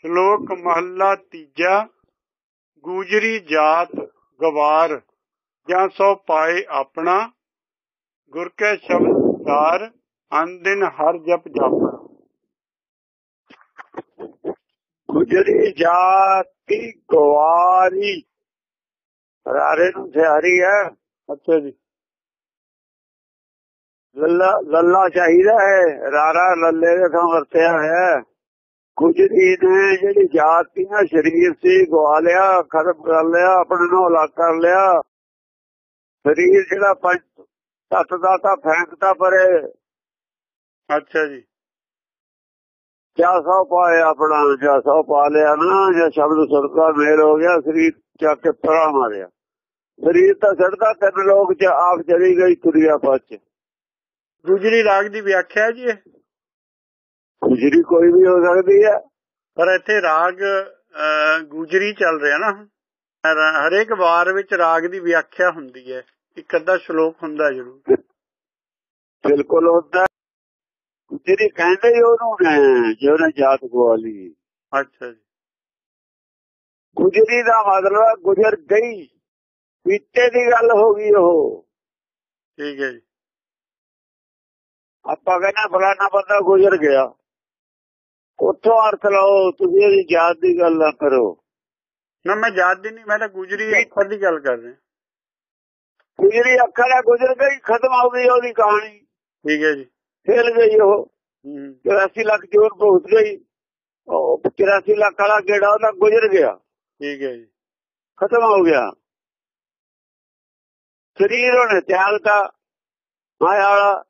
ਸ਼ਲੋਕ ਮਹੱਲਾ ਤੀਜਾ, ਗੂਜਰੀ ਜਾਤ ਗਵਾਰ, ਜਾਂ ਸੋ ਪਾਏ ਆਪਣਾ, ਗੁਰ ਕੇ ਸ਼ਬਦ ਵਿਚਾਰ ਅਨਦਿਨ ਹਰ ਜਪ ਜਾਪਣਾ। ਗੁਜਰੀ ਜਾਤੀ ਗਵਾਰੀ, ਰਾਰੇ ਨੂੰ ਸਿਆਰੀ ਹੈ। ਅੱਛਾ ਜੀ। ਲੱਲਾ ਲੱਲਾ ਚਾਹੀਦਾ ਹੈ, ਰਾਰਾ ਲੱਲੇ ਦੇ ਥਾਂ ਵਰਤਿਆ ਹੈ। ਗੁਜਰੀ ਨੇ ਜਿਹੜੀ ਜਾਤੀ ਨਾ ਸ਼ਰੀਰ ਸੀ ਗਵਾ ਲਿਆ ਖਤਮ ਕਰ ਲਿਆ ਆਪਣੇ ਨੂੰ ਅਲੱਗ ਕਰ ਲਿਆ। ਸਰੀਰ ਜਿਹੜਾ ਪੰਜ ਤਤ ਦਾ ਤਾਂ ਫੈਂਕਤਾ ਪਰੇ। ਅੱਛਾ ਜੀ। ਕਿਆ ਸੌ ਪਾਏ ਆਪਣਾ ਜਾਂ ਸੌ ਪਾ ਲਿਆ ਨਾ ਜਾਂ ਸ਼ਬਦ ਸਦਕਾ ਮੇਲ ਹੋ ਗਿਆ ਸਰੀਰ ਚੱਕ ਕੇ ਪਰਾ ਮਾਰਿਆ। ਸਰੀਰ ਤਾਂ ਛੱਡਦਾ ਤਿੰਨ ਲੋਕ ਚ ਆਪ ਚਲੀ ਗਈ ਤੁਰਿਆ ਪੱਚ ਗੂਜਰੀ ਰਾਗ ਦੀ ਵਿਆਖਿਆ ਹੈ ਜੀ ਗੁਜਰੀ ਕੋਈ ਵੀ ਹੋ ਸਕਦੀ ਹੈ। ਪਰ ਇੱਥੇ ਰਾਗ ਗੂਜਰੀ ਚੱਲ ਰਿਹਾ ਨਾ। ਹਰ- ਹਰੇਕ ਵਾਰ ਵਿੱਚ ਰਾਗ ਦੀ ਵਿਆਖਿਆ ਹੁੰਦੀ ਹੈ। ਇੱਕ ਅੱਧਾ ਸ਼ਲੋਕ ਹੁੰਦਾ ਜ਼ਰੂਰ। ਬਿਲਕੁਲ ਹੁੰਦਾ। ਗੁਜਰੀ ਕਹਿੰਦੇ ਉਹਨੂੰ ਨੇ ਜਿਹਨੇ ਜਾਤ ਗਵਾ ਲਈ। ਅੱਛਾ ਜੀ। ਗੁਜਰੀ ਦਾ ਮਤਲਬ ਹੈ ਗੁਜ਼ਰ ਗਈ। ਬੀਤੇ ਦੀ ਗੱਲ ਹੋ ਗਈ ਉਹ। ਠੀਕ ਹੈ ਜੀ। ਆਪਾਂ ਕਹਿੰਦੇ ਫਲਾਣਾ ਬੰਦਾ ਗੁਜ਼ਰ ਗਿਆ। ਉੱਥੋਂ ਅਰਥ ਲਾਓ ਤੁਸੀਂ ਇਹਦੀ ਜਾਤ ਦੀ ਗੱਲ ਨਾ ਕਰੋ। ਨਾ ਮੈਂ ਯਾਦ ਨਹੀਂ ਮੈਂ ਤਾਂ ਗੁਜਰੀ ਅੱਖਰ ਦੀ ਗੱਲ ਕਰ ਰਿਹਾ। ਗੁਜਰੀ ਅੱਖਰ ਹੈ ਗੁਜ਼ਰ ਗਈ ਖਤਮ ਹੋ ਗਈ ਉਹਦੀ ਕਹਾਣੀ। ਠੀਕ ਹੈ ਜੀ। ਫੇਲ ਗਈ ਉਹ। ਹੂੰ। 84 ਲੱਖ ਜੋਰ ਪਹੁੰਚ ਗਈ। ਉਹ 84 ਲੱਖ ਵਾਲਾ ਗੇੜਾ ਉਹਦਾ ਗੁਜ਼ਰ ਗਿਆ। ਠੀਕ ਹੈ ਜੀ। ਖਤਮ ਹੋ ਗਿਆ। ਸਰੀਰ ਉਹਨੇ ਤਿਆਗਤਾ। ਮਾਇਆ ਵਾਲਾ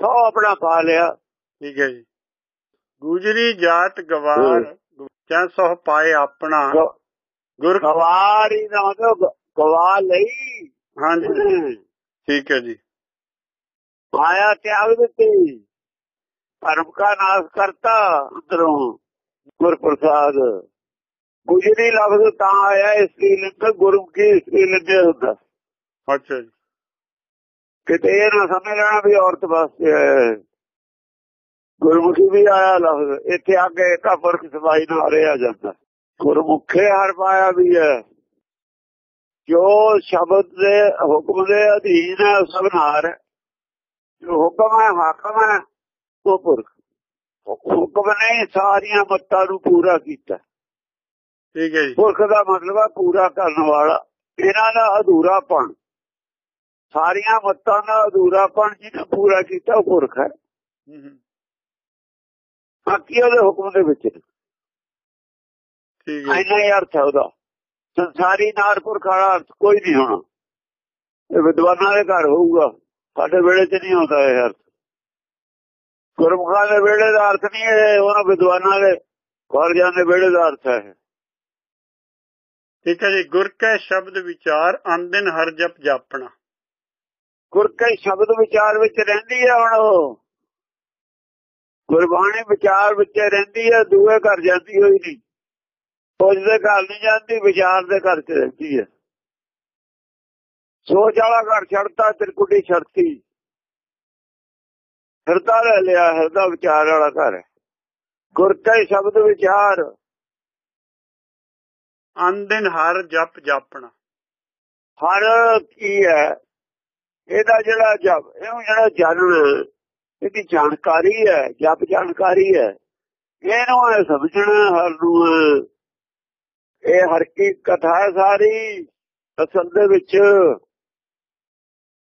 ਸੋ ਆਪਣਾ ਪਾ ਲਿਆ। ਠੀਕ ਹੈ ਜੀ। ਗੁਜਰੀ ਜਾਤ ਗਵਾਰ ਜਾਂ ਸੋ ਪਾਏ ਆਪਣਾ। ਗੁਰ ਗਵਾਰੀ ਦਾ ਮਤਲਬ ਗਵਾ ਲਈ। ਹਾਂਜੀ। ਠੀਕ ਹੈ ਜੀ। ਮਾਇਆ ਤਿਆਗ ਦਿੱਤੀ। ਧਰਮ ਕਾ ਨਾਸ਼ ਕਰਤਾ ਅੰਦਰੋਂ ਗੁਰਪ੍ਰਸਾਦ ਗੁਜਰੀ ਲਫ਼ਜ਼ ਤਾਂ ਆਇਆ ਇਸ ਲਈ ਲਿਖ ਗੁਰੂ ਕੀ ਇਸ ਲਈ ਲਿਖਿਆ ਹੁੰਦਾ। ਅੱਛਾ ਜੀ। ਕਿਤੇ ਇਹ ਨਾ ਸਮਝ ਲੈਣਾ ਵੀ ਔਰਤ ਵਾਸਤੇ ਹੈ। ਗੁਰਮੁਖੀ ਵੀ ਆਇਆ ਲਫ਼ਜ਼ ਇੱਥੇ ਆ ਕੇ ਫ਼ਰਕ ਸਮਾਈ ਨਾਲ ਰਿਹਾ ਜਾਂਦਾ। ਗੁਰਮੁਖੇ ਹਰ ਪਾਇਆ ਵੀ ਹੈ। ਜੋ ਸ਼ਬਦ ਦੇ ਹੁਕਮ ਦੇ ਅਧੀਨ ਹੈ ਸਭ ਨਾਰ ਹੈ। ਜੋ ਹੁਕਮ ਹੈ ਹਾਕਮ ਹੈ ਉਹ ਪੁਰਖ। ਹੁਕਮ ਨੇ ਸਾਰੀਆਂ ਮੱਤਾਂ ਨੂੰ ਪੂਰਾ ਕੀਤਾ। ਠੀਕ ਹੈ ਜੀ। ਪੁਰਖ ਦਾ ਮਤਲਬ ਹੈ ਪੂਰਾ ਕਰਨ ਵਾਲਾ। ਇਹਨਾਂ ਦਾ ਅਧੂਰਾਪਣ। ਸਾਰੀਆਂ ਮੱਤਾਂ ਦਾ ਅਧੂਰਾਪਣ ਜਿਹਨੇ ਪੂਰਾ ਕੀਤਾ ਉਹ ਪੁਰਖ ਹੈ। ਹੂੰ, ਹੂੰ, ਬਾਕੀ ਉਹਦੇ ਹੁਕਮ ਦੇ ਵਿੱਚ। ਠੀਕ ਹੈ। ਇੰਨਾ ਹੀ ਅਰਥ ਹੈ ਉਹਦਾ ਸੰਸਾਰੀ ਨਾਰ ਪੁਰਖ ਵਾਲਾ ਅਰਥ ਕੋਈ ਨਹੀਂ ਹੋਣਾ। ਇਹ ਵਿਦਵਾਨਾਂ ਦੇ ਘਰ ਹੋਊਗਾ। ਸਾਡੇ ਵੇਲੇ 'ਚ ਨਹੀਂ ਹੁੰਦਾ ਇਹ ਅਰਥ। ਗੁਰਮੁਖਾਂ ਦੇ ਵੇਲੇ ਦਾ ਅਰਥ ਨਹੀਂ ਇਹ ਉਹਨਾਂ ਵਿਦਵਾਨਾਂ ਦੇ ਕਾਲਜਾਂ ਦੇ ਵੇਲੇ ਦਾ ਅਰਥ ਹੈ। ਠੀਕ ਹੈ ਜੀ ਗੁਰ ਕੈ ਸ਼ਬਦ ਵਿਚਾਰ ਅਨਦਿਨ ਹਰ ਜਪ ਜਾਪਣਾ। ਗੁਰ ਕੇ ਸ਼ਬਦ ਵਿਚਾਰ ਵਿੱਚ ਰਹਿੰਦੀ ਹੈ ਹੁਣ ਉਹ। ਗੁਰਬਾਣੀ ਵਿਚਾਰ ਵਿੱਚ ਰਹਿੰਦੀ ਹੈ, ਦੂਏ ਘਰ ਜਾਂਦੀ ਹੋਈ ਨਹੀਂ। ਸੋਚ ਦੇ ਘਰ ਨਹੀਂ ਜਾਂਦੀ, ਵਿਚਾਰ ਦੇ ਘਰ ਚ ਰਹਿੰਦੀ ਹੈ। ਸੋਚ ਵਾਲਾ ਘਰ ਛੱਡਤਾ, ਤਿਰਕੁਟੀ ਛੱਡਤੀ। ਹਿਰਦਾ ਲੈ ਲਿਆ, ਹਿਰਦਾ ਵਿਚਾਰ ਵਾਲਾ ਘਰ ਹੈ। ਗੁਰ ਕੇ ਸ਼ਬਦ ਵਿਚਾਰ। ਅਨਦਿਨ ਹਰ ਜਪ ਜਾਪਣਾ। ਹਰ ਕੀ ਹੈ, ਇਹਦਾ ਜਿਹੜਾ ਜਪ, ਇਹਨੂੰ ਜਿਹੜਾ ਜਾਣਨ ਇਹਦੀ ਜਾਣਕਾਰੀ ਹੈ ਜਪ ਜਾਣਕਾਰੀ ਹੈ। ਇਹਨੂੰ ਇਹ ਸਮਝਣਾ ਹਰ ਨੂੰ, ਇਹ ਹਰ ਕੀ ਕਥਾ ਸਾਰੀ। ਅਸਲ ਦੇ ਵਿੱਚ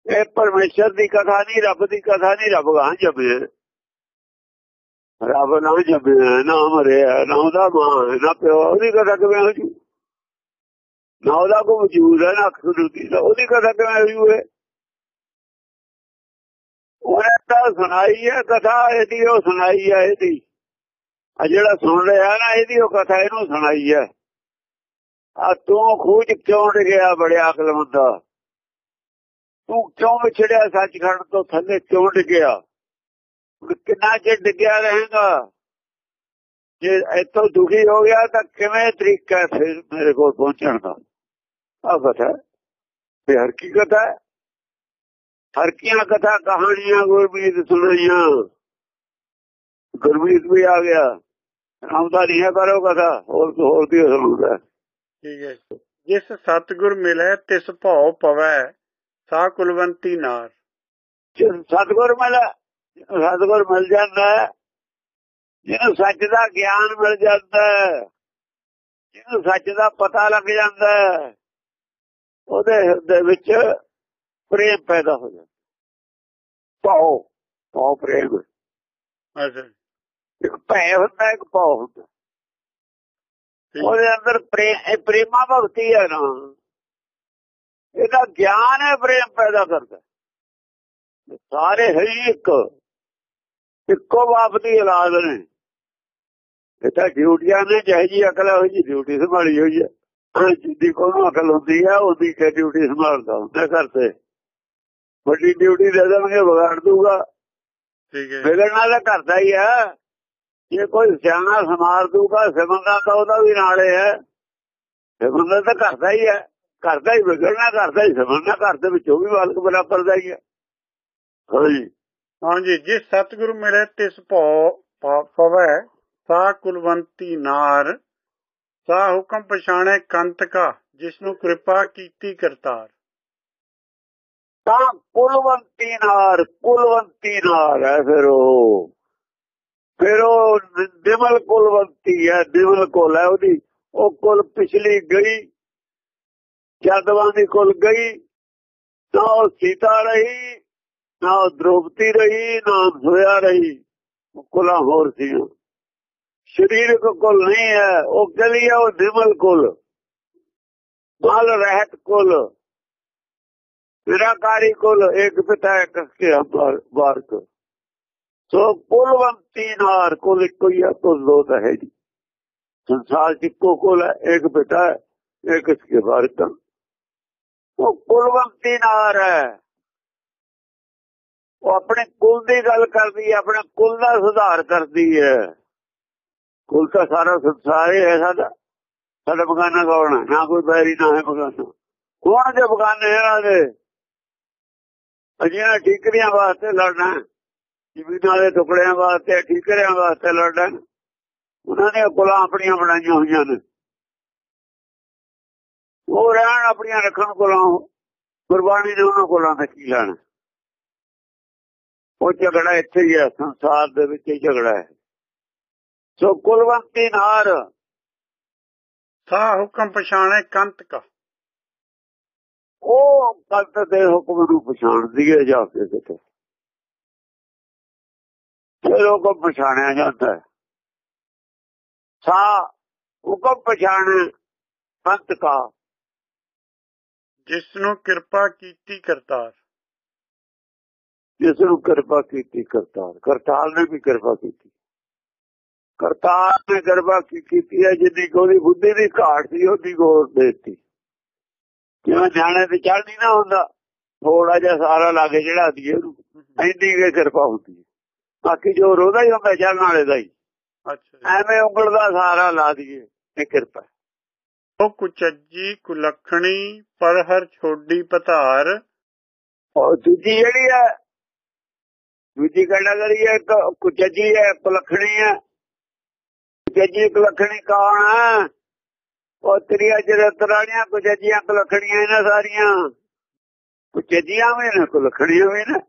ਇਹ ਪਰਮੇਸ਼ਰ ਦੀ ਕਥਾ ਨਹੀਂ, ਰੱਬ ਦੀ ਕਥਾ ਨਹੀਂ, ਰੱਬ ਗਾਂ ਜਪੇ। ਰੱਬ ਨਾ ਜਪੇ, ਨਾ ਮਰਿਆ ਨਾ ਉਹਦਾ ਮਾਂ, ਨਾ ਪਿਓ, ਉਹਦੀ ਕਥਾ ਕਿਵੇਂ ਹੋ ਜੂ ਨਾ ਉਹਦਾ ਕੋਈ ਵਜੂਦ ਹੈ, ਨਾ ਖੁਦੀ ਦਾ ਉਹਦੀ ਕਥਾ ਕਿਵੇਂ ਹੋਈ ਹੋਏ ਉਹਨੇ ਤਾਂ ਸੁਣਾਈ ਹੈ, ਕਥਾ ਇਹਦੀ, ਉਹ ਸੁਣਾਈ ਹੈ ਇਹਦੀ। ਆ ਜਿਹੜਾ ਸੁਣ ਰਿਹਾ ਨਾ ਇਹਦੀ, ਉਹ ਕਥਾ ਇਹਨੂੰ ਸੁਣਾਈ ਹੈ। ਆ ਤੂੰ ਖੂਜ ਕਿਉਂ ਡਿਆ ਬੜਿਆ ਅਕਲਮੰਦਾ ਤੂੰ ਕਿਉਂ ਵਿਛੜਿਆ ਸੱਚਖੰਡ ਤੋਂ ਥੱਲੇ ਕਿਉਂ ਡਿੱਗਿਆ? ਕਿੰਨਾ ਚਿਰ ਡਿੱਗਿਆ ਰਹੇਗਾ? ਜੇ ਇੱਥੋਂ ਦੁਖੀ ਹੋ ਗਿਆ ਤਾਂ ਕਿਵੇਂ ਤਰੀਕਾ ਫਿਰ ਮੇਰੇ ਕੋਲ ਪਹੁੰਚਣ ਦਾ? ਆ ਕਥਾ ਤੇ ਹਰ ਕੀ ਕਥਾ ਹੈ? ਹਰ ਕੀਆਂ ਕਥਾ ਕਹਾਣੀਆਂ ਗੁਰਮੀਤ ਸੁਣਾਈਆਂ। ਗੁਰਮੀਤ ਵੀ ਆ ਗਿਆ। ਰਾਮਦਾ ਨਹੀਂ ਹੈ ਕਰੋ ਕਥਾ ਹੋਰ ਹੋਰ ਦੀ ਸੁਣਦਾ ਠੀਕ ਹੈ। ਜਿਸ ਸਤਗੁਰ ਮਿਲੇ ਤਿਸ ਭਉ ਪਵੈ ਸਾ ਕੁਲਵੰਤੀ ਨਾਰ। ਸਤਗੁਰ ਮਿਲ ਸਤਗੁਰ ਮਿਲ ਜਾਂਦਾ ਜਿਹਨੂੰ ਸੱਚ ਦਾ ਗਿਆਨ ਮਿਲ ਜਾਂਦਾ ਜਿਹਨੂੰ ਸੱਚ ਦਾ ਪਤਾ ਲੱਗ ਜਾਂਦਾ ਉਹਦੇ ਹਿਰਦੇ ਵਿੱਚ ਪ੍ਰੇਮ ਪੈਦਾ ਹੋ ਜਾਂਦਾ। ਪਾਉ ਪਾਉ ਪ੍ਰੇਮ। ਅੱਛਾ। ਇੱਕ ਭੈ ਹੁੰਦਾ ਇੱਕ ਪਾਉ ਹੁੰਦਾ। ਉਹਦੇ ਅੰਦਰ ਪ੍ਰੇਮ ਇਹ ਪ੍ਰੇਮਾ ਭਗਤੀ ਹੈ ਨਾ। ਇਹਦਾ ਗਿਆਨ ਹੈ ਪ੍ਰੇਮ ਪੈਦਾ ਕਰਦਾ। ਸਾਰੇ ਹੈ ਹੀ ਇੱਕ ਇੱਕੋ ਬਾਪ ਦੀ ਔਲਾਦ ਨੇ। ਇਹ ਤਾਂ ਡਿਊਟੀਆਂ ਨੇ ਜਿਹੀ ਜੀ ਅਕਲ ਹੋਈ ਜੀ ਡਿਊਟੀ ਸੰਭਾਲੀ ਹੋਈ ਹੈ। ਜਿੱਦੀ ਕੋਲ ਅਕਲ ਹੁੰਦੀ ਹੈ ਉਹਦੀ ਡਿਊਟੀ ਸੰਭਾਲਦਾ ਹੁੰਦਾ ਘਰ ਤੇ। ਵੱਡੀ ਡਿਊਟੀ ਦੇ ਦੇਣਗੇ ਵਿਗਾੜ ਦੂਗਾ ਠੀਕ ਹੈ ਵਿਗੜਨਾ ਤਾਂ ਕਰਦਾ ਹੀ ਹੈ। ਜੇ ਕੋਈ ਸਿਆਣਾ ਸਮਾਰ ਦੂਗਾ ਸਿਮਰਨਾ ਤਾਂ ਉਹਦਾ ਵੀ ਨਾਲੇ ਹੈ ਸਿਮਰਨਾ ਤਾਂ ਕਰਦਾ ਹੀ ਹੈ। ਕਰਦਾ ਹੀ ਵਿਗੜਨਾ ਕਰਦਾ ਹੀ ਸਿਮਰਨਾ ਘਰ ਦੇ ਵਿੱਚ ਉਹ ਵੀ ਮਾਲਕ ਬਰਾਬਰ ਦਾ ਹੀ ਹੈ। ਹਾਂਜੀ ਹਾਂਜੀ ਜਿਸ ਸਤਗੁਰ ਮਿਲੇ ਤਿਸ ਭਉ ਪਵੈ ਸਾ ਕੁਲਵੰਤੀ ਨਾਰ। ਸਾ ਹੁਕਮ ਪਛਾਣੇ ਕੰਤ ਕਾ ਜਿਸਨੂੰ ਕਿਰਪਾ ਕੀਤੀ ਕਰਤਾਰ। ਤਾਂ ਕੁਲਵੰਤੀ ਨਾਰ ਕੁਲਵੰਤੀ ਨਾਰ ਹੈ ਫਿਰ ਉਹ। ਫਿਰ ਉਹ ਦਿਮਲ ਕੁਲਵੰਤੀ ਹੈ, ਦਿਮਲ ਕੋਲ ਹੈ ਉਹਦੀ। ਉਹ ਕੁਲ ਪਿਛਲੀ ਗਈ ਜਦਵਾਂ ਦੀ ਕੁਲ ਗਈ, ਨਾ ਉਹ ਸੀਤਾ ਰਹੀ, ਨਾ ਉਹ ਦ੍ਰੋਪਤੀ ਰਹੀ, ਨਾ ਹੋਇਆ ਰਹੀ। ਉਹ ਕੁਲਾਂ ਹੋਰ ਸੀ ਸਰੀਰਕ ਕੁਲ ਨਹੀਂ ਹੈ, ਉਹ ਗਲੀ ਹੈ ਉਹ ਦਿਮਲ ਕੁਲ। ਮਲ ਰਹਿਤ ਕੁਲ। ਨਿਰਾਕਾਰੀ ਕੁਲ ਇੱਕ ਪਿਤਾ ਇੱਕ ਕੇ ਬਾਰਕ ਸੋ ਕੁਲਵੰਤੀ ਨਾਰ ਕੁਲ ਇੱਕੋ ਹੀ ਹੈ ਕੁਲ ਦੋ ਤਾਂ ਹੈ ਜੀ ਸੰਸਾਰ ਇੱਕੋ ਕੁਲ ਹੈ ਇੱਕ ਪਿਤਾ ਇੱਕ ਇਸਕੇ ਬਾਰਕ ਉਹ ਕੁਲਵੰਤੀ ਨਾਰ ਹੈ ਉਹ ਆਪਣੇ ਕੁਲ ਦੀ ਗੱਲ ਕਰਦੀ ਹੈ ਆਪਣੇ ਕੁਲ ਦਾ ਸੁਧਾਰ ਕਰਦੀ ਹੈ ਕੁਲ ਤਾਂ ਸਾਰਾ ਸੰਸਾਰ ਹੀ ਹੈ ਸਾਡਾ ਸਾਡਾ ਬਗਾਨਾ ਕੌਣ ਹੈ ਨਾ ਕੋਈ ਬੈਰੀ ਨਾ ਹੈ ਬਗਾਨਾ ਕੌਣ ਦੇ ਬਗਾਨੇ ਇਹਨਾਂ ਦੇ ਅਜਿਹਾ ਠੀਕਰੀਆਂ ਵਾਸਤੇ ਲੜਨਾ ਜ਼ਮੀਨਾਂ ਦੇ ਟੁਕੜਿਆਂ ਵਾਸਤੇ, ਠੀਕਰਿਆਂ ਵਾਸਤੇ ਲੜਨਾ ਉਹਨਾਂ ਨੇ ਕੁਲਾਂ ਆਪਣੀਆਂ ਬਣਾਈਆਂ ਹੋਈਆਂ ਨੇ। ਉਹ ਰਹਿਣ ਆਪਣੀਆਂ ਰੱਖਣ ਕੁਲਾਂ, ਗੁਰਬਾਣੀ ਨੇ ਉਹਨਾਂ ਕੋਲਾਂ ਦਾ ਕੀ ਲੈਣਾ? ਉਹ ਝਗੜਾ ਇੱਥੇ ਹੀ ਹੈ, ਸੰਸਾਰ ਦੇ ਵਿੱਚ ਹੀ ਝਗੜਾ ਹੈ। ਸੋ ਕੁਲਵੰਤੀ ਨਾਰ ਸਾ ਹੁਕਮ ਪਛਾਣੇ ਕੰਤ ਕਾ ਉਹ ਕੰਤ ਦੇ ਹੁਕਮ ਨੂੰ ਪਛਾਣਦੀ ਹੈ ਜਾ ਕੇ ਕਿਤੇ। ਫਿਰ ਉਹ ਪਛਾਣਿਆ ਜਾਂਦਾ ਹੈ। ਸਾ ਹੁਕਮ ਪਛਾਣ ਕੰਤ ਕਾ। ਜਿਸ ਨੂੰ ਕਿਰਪਾ ਕੀਤੀ ਕਰਤਾਰ। ਜਿਸ ਨੂੰ ਕਿਰਪਾ ਕੀਤੀ ਕਰਤਾਰ। ਕਰਤਾਰ ਨੇ ਵੀ ਕਿਰਪਾ ਕੀਤੀ। ਕਰਤਾਰ ਨੇ ਕਿਰਪਾ ਕੀ- ਕੀਤੀ ਹੈ? ਜਿੰਨੀ ਕੁ ਉਹਦੀ ਬੁੱਧੀ ਦੀ ਘਾਟ ਸੀ ਉਹਦੀ ਗੋਰ ਦੇਤੀ। ਜਿਵੇਂ ਨਿਆਣੇ ਤੇ ਚੜ੍ਹਦੀ ਨਾ ਹੁੰਦਾ? ਥੋੜਾ ਜਿਹਾ ਸਾਰਾ ਲਾਗੇ ਜਿਹੜਾ ਦੀ ਉਹਨੂੰ। ਕੇ ਕਿਰਪਾ ਹੁੰਦੀ ਹੈ। ਬਾਕੀ ਜੋ ਰੋਦਾ ਹੀ ਹੁੰਦਾ ਚੜ੍ਹਨ ਵਾਲੇ ਦਾ ਹੀ। ਅੱਛਾ। ਐਵੇਂ ਉਂਗਲ ਦਾ ਸਹਾਰਾ ਲਾ ਦਈਏ ਇਹ ਕਿਰਪਾ। ਉਹ ਕੁਚੱਜੀ ਕੁਲਖਣੀ ਪਰ ਹਰ ਛੋਡੀ ਪਧਾਰ। ਔਰ ਦੂਜੀ ਜਿਹੜੀ ਹੈ ਦੂਜੀ ਕੈਟਾਗਰੀ ਹੈ ਕੁਚਜੀ ਹੈ ਕੁਲਖਣੀ ਹੈ। ਕੁਚਜੀ ਕੁਲਖਣੀ ਕੌਣ ਹੈ? ਉਹ ਤਰੀਆ ਜਿਹੜੇ ਤਰਾਣੀਆਂ ਕੁਚਜੀਆਂ ਕੁਲਖਣੀਆਂ ਇਹਨਾਂ ਸਾਰੀਆਂ। ਕੁਚਜੀਆਂ ਵੀ ਨੇ ਕੁਲਖਣੀਆਂ ਵੀ ਨੇ।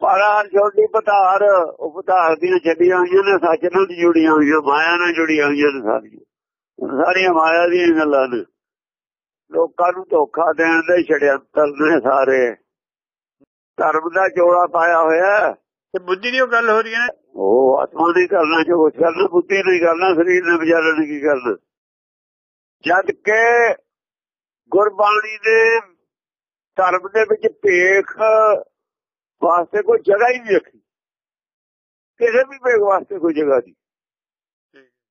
ਪਾਰਾਂ ਛੋਟੀ ਪਧਾਰ ਉਹ ਪਧਾਰ ਦੀਆਂ ਛੱਡੀਆਂ ਹੋਈਆਂ ਨੇ ਸੱਚ ਨਾਲ ਜੁੜੀਆਂ ਹੋਈਆਂ ਮਾਇਆ ਨਾਲ ਜੁੜੀਆਂ ਹੋਈਆਂ ਨੇ ਸਾਰੀਆਂ। ਸਾਰੀਆਂ ਮਾਇਆ ਦੀਆਂ ਗੱਲਾਂ ਨੇ। ਲੋਕਾਂ ਨੂੰ ਧੋਖਾ ਦੇਣ ਦੇ ਛੜਿਅੰਤਰ ਨੇ ਸਾਰੇ। ਧਰਮ ਦਾ ਜੋੜਾ ਪਾਇਆ ਹੋਇਆ। ਤੇ ਬੁੱਧੀ ਦੀ ਉਹ ਗੱਲ ਹੋ ਰਹੀ ਹੈ ਨਾ। ਉਹ ਆਤਮਾ ਨਹੀਂ ਕਰਨਾ ਜੋ ਕੁਛ ਕਰਨਾ ਬੁੱਧੀ ਨਹੀਂ ਕਰਨਾ ਸਰੀਰ ਨੇ ਵਿਚਾਰੇ ਨੇ ਕੀ ਕਰਨਾ। ਜਦ ਕਿ ਗੁਰਬਾਣੀ ਦੇ ਧਰਮ ਦੇ ਵਿੱਚ ਭੇਖ ਵਾਸਤੇ ਕੋਈ ਜਗ੍ਹਾ ਹੀ ਨਹੀਂ ਰੱਖੀ। ਕਿਸੇ ਵੀ ਭੇਖ ਵਾਸਤੇ ਕੋਈ ਜਗ੍ਹਾ ਨਹੀਂ।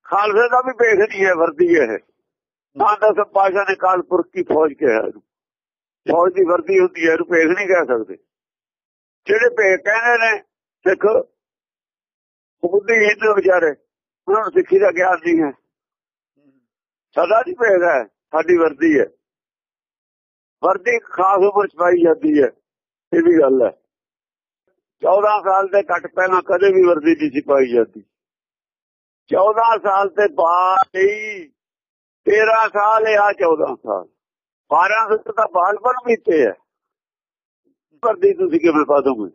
ਖਾਲਸੇ ਦਾ ਵੀ ਭੇਖ ਨਹੀਂ ਹੈ ਵਰਦੀ ਹੈ ਤਾਂ ਦਸ ਪਾਸ਼ਾ ਨੇ ਕਾਲਪੁਰਖ ਕੀ ਫੌਜ ਕਿਹਾ। ਫੌਜ ਦੀ ਵਰਦੀ ਹੁੰਦੀ ਹੈ ਇਹਨੂੰ ਭੇਖ ਨਹੀਂ ਕਹਿ ਸਕਦੇ। ਜਿਹੜੇ ਭੇਖ ਕਹਿੰਦੇ ਨੇ ਸਿੱਖ ਬੁੱਧੀਹੀਨ ਨੇ ਵਿਚਾਰੇ ਉਹਨਾਂ ਨੂੰ ਸਿੱਖੀ ਦਾ ਗਿਆਨ ਨਹੀਂ ਹੈ। ਸਦਾ ਦੀ ਭੇਦ ਹੈ, ਸਾਡੀ ਵਰਦੀ ਹੈ। ਵਰਦੀ ਖਾਸ ਉਮਰ ਚ ਪਾਈ ਜਾਂਦੀ ਹੈ, ਇਹ ਵੀ ਗੱਲ ਹੈ। 14 ਸਾਲ ਦੇ ਘੱਟ ਪਹਿਲਾਂ ਕਦੇ ਵੀ ਵਰਦੀ ਨਹੀਂ ਸੀ ਪਾਈ ਜਾਂਦੀ। 14 ਸਾਲ ਤੇ ਬਾਅਦ ਹੀ 13 ਸਾਲ ਆ 14 ਸਾਲ। 12 ਸਾਲ ਤਾਂ ਬਾਲਪਨ ਬੀਤੇ ਹੈ। ਪਰਦੀ ਤੁਸੀਂ ਕਿਵੇਂ ਪਾ ਦੋਗੇ?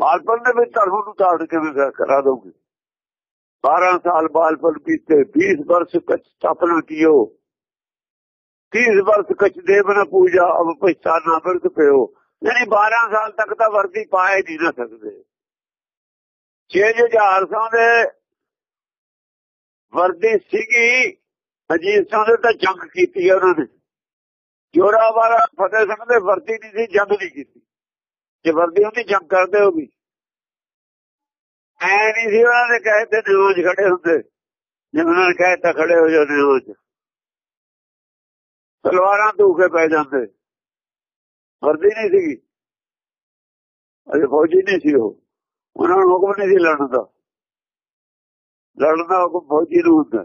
ਬਾਲਪਨ ਦੇ ਵਿੱਚ ਧਰਮ ਨੂੰ ਤਾੜ ਕਿਵੇਂ ਕਰਾ ਦੋਗੇ? 12 ਸਾਲ ਬਾਲਪਨ ਕੀਤੇ 20 ਵਰਸ ਕਚ ਸਥਾਪਨਾ ਕੀਓ। 30 ਵਰष ਕਚ ਦੇਵ ਨਾ ਪੂਜਾ, ਅਬ ਪਛਤਾਨਾ ਬਿਰਧ ਪਿਓ। ਯਾਨੀ 12 ਸਾਲ ਤੱਕ ਤਾਂ ਵਰਦੀ ਪਾਏ ਨਹੀਂ ਨਾ ਸਕਦੇ। 6000 ਸਾਂ ਦੇ ਵਰਦੀ ਸੀਗੀ, ਅਜੀਤ ਸਿੰਘ ਦੇ ਤਾਂ ਜੰਗ ਕੀਤੀ ਉਹਨਾਂ ਨੇ। ਜੋਰਾਵਰ ਫਤਿਹ ਸਿੰਘ ਦੇ ਵਰਦੀ ਨਹੀਂ ਸੀ, ਜੰਗ ਨਹੀਂ ਕੀਤੀ। ਜੇ ਵਰਦੀ ਹੁੰਦੀ, ਜੰਗ ਕਰਦੇ ਹੋ ਵੀ। ਐ ਨਹੀਂ ਸੀ, ਉਹਨਾਂ ਨੇ ਕਹੇ ਤੇ ਨਿਵਾਜ ਖੜੇ ਹੁੰਦੇ। ਜੇ ਉਹਨਾਂ ਨੇ ਕਹੇ ਤਾਂ ਖੜੇ ਹੋ ਜਾਂਦੇ ਨਿਵਾਜ ਤਲਵਾਰਾਂ ਧੂਕੇ ਪੈ ਜਾਂਦੇ। ਵਰਦੀ ਨਹੀਂ ਸੀਗੀ ਅਜੇ ਫੌਜੀ ਨਹੀਂ ਸੀ ਉਹ। ਉਹਨਾਂ ਨੂੰ ਹੁਕਮ ਨਹੀਂ ਸੀ ਲੜਨ ਦਾ। ਲੜਨ ਦਾ ਹੁਕਮ ਫੌਜੀ ਨੂੰ ਹੁੰਦਾ।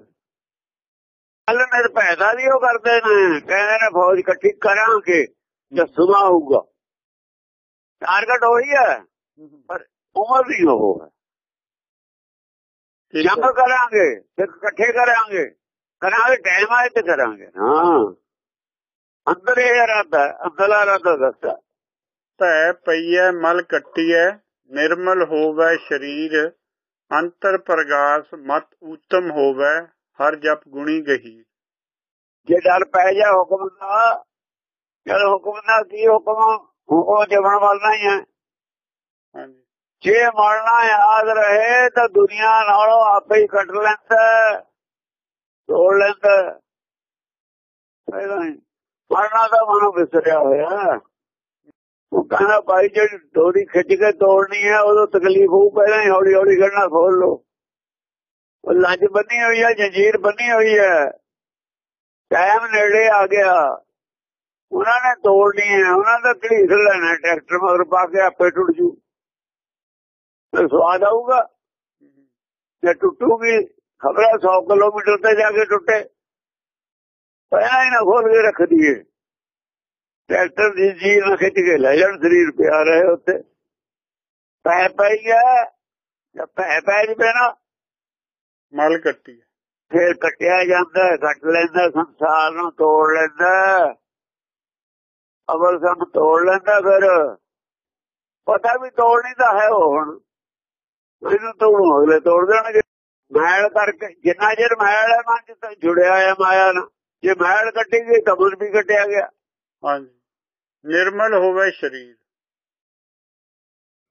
ਕੱਲ ਮੇਰੇ ਪੈਦਾ ਵੀ ਉਹ ਕਰਦੇ ਨੇ। ਕਹਿੰਦੇ ਨੇ ਫੌਜ ਇਕੱਠੀ ਕਰਾਂਗੇ, ਜੇ ਸੁਭਾ ਹੋਊਗਾ ਟਾਰਗੇਟ ਹੋਈ ਹੈ। ਪਰ ਉਮਰ ਵੀ ਉਹ ਹੈ। ਜੰਗ ਕਰਾਂਗੇ ਫਿਰ ਇਕੱਠੇ ਕਰਾਂਗੇ। ਕਰਾਂਗੇ ਟਾਈਮ ਆਏ ਤੇ ਕਰਾਂਗੇ। ਹਾਂ। ਅੰਦਰ ਇਹ ਇਰਾਦਾ ਅੰਦਰਲਾ ਇਰਾਦਾ ਦੱਸਦਾ। ਭੈ ਪਈਐ ਮਲ ਕੱਟੀਐ ਨਿਰਮਲ ਹੋਵੇ ਸਰੀਰ। ਅੰਤਰ ਪ੍ਰਗਾਸ ਮਤ ਉਤਮ ਹੋਵੇ ਹਰ ਜਪ ਗੁਣੀ ਗਹੀ। ਜੇ ਡਰ ਪੈ ਜਾ ਹੁਕਮ ਦਾ ਜਦ ਹੁਕਮ ਦਾ ਕੀ ਹੁਕਮ? ਉਹ ਜਵਣ ਵਾਲਣਾ ਹੀ ਹੈ। ਹਾਂਜੀ। ਜੇ ਮਰਨਾ ਯਾਦ ਰਹੇ ਤਾਂ ਦੁਨੀਆ ਨਾਲੋਂ ਆਪੇ ਹੀ ਕੱਟ ਲੈਂਦਾ ਤੋੜ ਲੈਂਦਾ ਪਹਿਲਾਂ ਮਰਨਾ ਤਾਂ ਮਨੋਂ ਵਿਸਰਿਆ ਹੋਇਆ। ਉਹ ਕਹਿੰਦਾ, ਭਾਈ, ਜਿਹੜੀ ਡੋਰੀ ਖਿੱਚ ਕੇ ਤੋੜਨੀ ਹੈ, ਉਦੋਂ ਤਕਲੀਫ ਹੋਊ, ਪਹਿਲਾਂ ਹੀ ਹੌਲੀ ਹੌਲੀ ਕੱਢਣਾ ਖੋਲ ਲੋ ਉਹ ਲੱਜ ਬੰਨੀ ਹੋਈ ਹੈ, ਜੰਜੀਰ ਬੰਨੀ ਹੋਈ ਹੈ। ਟਾਈਮ ਨੇੜੇ ਆ ਗਿਆ। ਉਹਨਾਂ ਨੇ ਤੋੜਨੀ ਹੈ, ਉਹਨਾਂ ਦਾ ਘੜੀਸ ਲੈਣਾ ਟਰੈਕਟਰ ਮਗਰ ਪਾ ਕੇ ਆਪੇ ਟੁੱਟ ਜੂ। ਤੇ ਸਵਾਦ ਆਊਗਾ। ਜੇ ਟੁੱਟੂਗੀ ਖਬਰ 100 ਕਿਲੋਮੀਟਰ ਤੇ ਜਾ ਕੇ ਟੁੱਟੇ। ਪਹਿਲਾਂ ਹੀ ਨਾ ਖੋਲ ਕੇ ਰੱਖ ਦਈਏ। ਟਰੈਕਟਰ ਦੀ ਜੀ ਨਾ ਖਿੱਚ ਕੇ ਲੈ ਜਾਣ ਸਰੀਰ ਪਿਆ ਰਹੇ ਉੱਤੇ ਪੈ ਪਈ ਗਿਆ ਜਦ ਪੈ ਪੈ ਜਵੇ ਨਾ ਮਲ ਕੱਟੀਐ ਫੇਰ ਕੱਟਿਆ ਜਾਂਦਾ ਕੱਟ ਲੈਂਦਾ ਸੰਸਾਰ ਨੂੰ ਤੋੜ ਲੈਂਦਾ। ਅਵਲ ਸੰਗ ਤੋੜ ਲੈਂਦਾ ਫਿਰ। ਪਤਾ ਵੀ ਤੋੜਨੀ ਤਾਂ ਹੈ ਉਹ ਹੁਣ ਇਹਨੂੰ ਤੋੜੂ ਅਗਲੇ ਤੋੜ ਦੇਣਗੇ। ਮੈਲ ਕਰਕੇ ਜਿੰਨਾ ਚਿਰ ਮੈਲ ਹੈ ਮਨ ਚ ਜੁੜਿਆ ਹੈ ਮਾਇਆ ਨਾਲ। ਜੇ ਮੈਲ ਕੱਟੀ ਗਈ ਤਾਂ ਮਨ ਵੀ ਕੱਟਿਆ ਗਿਆ। ਹਾਂਜੀ। ਨਿਰਮਲ ਹੋਵੇ ਸਰੀਰ।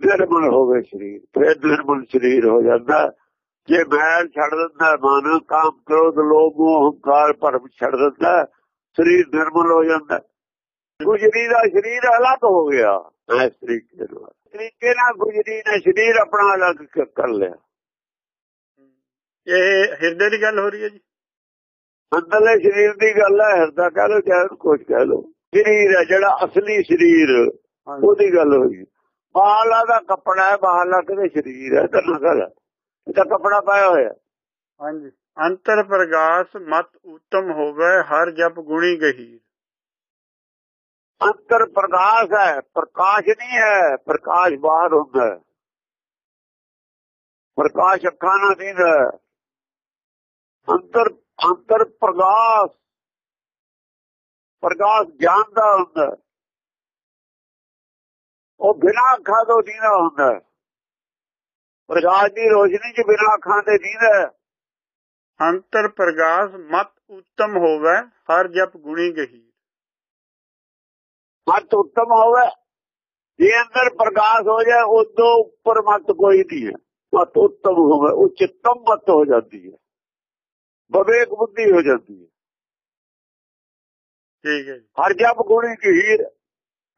ਨਿਰਮਲ ਹੋਵੇ ਸਰੀਰ। ਫਿਰ ਨਿਰਮਲ ਸਰੀਰ ਹੋ ਜਾਂਦਾ। ਜੇ ਮੈਲ ਛੱਡ ਦਿੰਦਾ ਮਨ ਕਾਮ ਕ੍ਰੋਧ ਲੋਭ ਮੋਹ ਹੰਕਾਰ ਭਰਮ ਛੱਡ ਦਿੰਦਾ ਸਰੀਰ ਨਿਰਮਲ ਹੋ ਜਾਂਦਾ। ਗੁਜਰੀ ਦਾ ਸਰੀਰ ਅਲੱਗ ਹੋ ਗਿਆ। ਇਸ ਤਰੀਕੇ ਨਾਲ। ਤਰੀਕੇ ਨਾਲ ਗੁਜਰੀ ਨੇ ਸਰੀਰ ਆਪਣਾ ਅਲੱਗ ਕਰ ਲਿਆ। ਇਹ ਹਿਰਦੇ ਦੀ ਗੱਲ ਹੋ ਰਹੀ ਹੈ ਜੀ? ਅੰਦਰਲੇ ਸਰੀਰ ਦੀ ਗੱਲ ਹੈ ਹਿਰਦਾ ਕਹ ਲੋ ਚਾਹੇ ਕੁਝ ਕਹਿ ਲੋ ਸਰੀਰ ਹੈ ਜਿਹੜਾ ਅਸਲੀ ਸਰੀਰ ਉਹਦੀ ਗੱਲ ਹੋਈ। ਬਾਹਲਾ ਦਾ ਕੱਪੜਾ ਹੈ ਬਾਹਲਾ ਕਿਤੇ ਸਰੀਰ ਹੈ ਤਾਂ ਨਾ ਗੱਲ ਇਹ ਤਾਂ ਕੱਪੜਾ ਪਾਇਆ ਹੋਇਆ। ਹਾਂਜੀ। ਅੰਤਰ ਪ੍ਰਗਾਸ ਮਤ ਉਤਮ ਹੋਵੇ ਹਰ ਜਪ ਗੁਣੀ ਗਹੀ ਅੰਤਰ ਪ੍ਰਕਾਸ਼ ਹੈ, ਪ੍ਰਕਾਸ਼ ਨਹੀਂ ਹੈ, ਪ੍ਰਕਾਸ਼ ਬਾਹਰ ਹੁੰਦਾ ਪ੍ਰਕਾਸ਼ ਅੱਖਾਂ ਨਾਲ ਦਿੰਦਾ ਅੰਤਰ ਅੰਤਰ ਪ੍ਰਕਾਸ਼ ਪ੍ਰਕਾਸ਼ ਗਿਆਨ ਦਾ ਹੁੰਦਾ ਉਹ ਬਿਨਾਂ ਅੱਖਾਂ ਤੋਂ ਦੀਨਾ ਹੁੰਦਾ ਪ੍ਰਕਾਸ਼ ਦੀ ਰੋਸ਼ਨੀ ਚ ਬਿਨਾਂ ਅੱਖਾਂ ਤੇ ਦੀਦਾ ਅੰਤਰ ਪ੍ਰਕਾਸ਼ ਮਤ ਉਤਮ ਹੋਵੇ, ਹਰ ਜਪ ਗੁਣੀ ਗਹੀ ਮਤ ਉੱਤਮ ਹੋਵੇ ਜੇ ਅੰਦਰ ਪ੍ਰਕਾਸ਼ ਹੋ ਜਾਏ ਉਦੋਂ ਉੱਪਰ ਮਤ ਕੋਈ ਨਹੀਂ ਹੈ। ਮਤ ਉੱਤਮ ਹੋਵੇ ਉਚਿਤਮ ਮਤ ਹੋ ਜਾਂਦੀ ਹੈ। ਵਿਵੇਕ ਬੁੱਧੀ ਹੋ ਜਾਂਦੀ ਹੈ। ਠੀਕ ਹੈ ਹਰ ਜਪ ਗੁਣੀ ਕੀ ਹੀਰ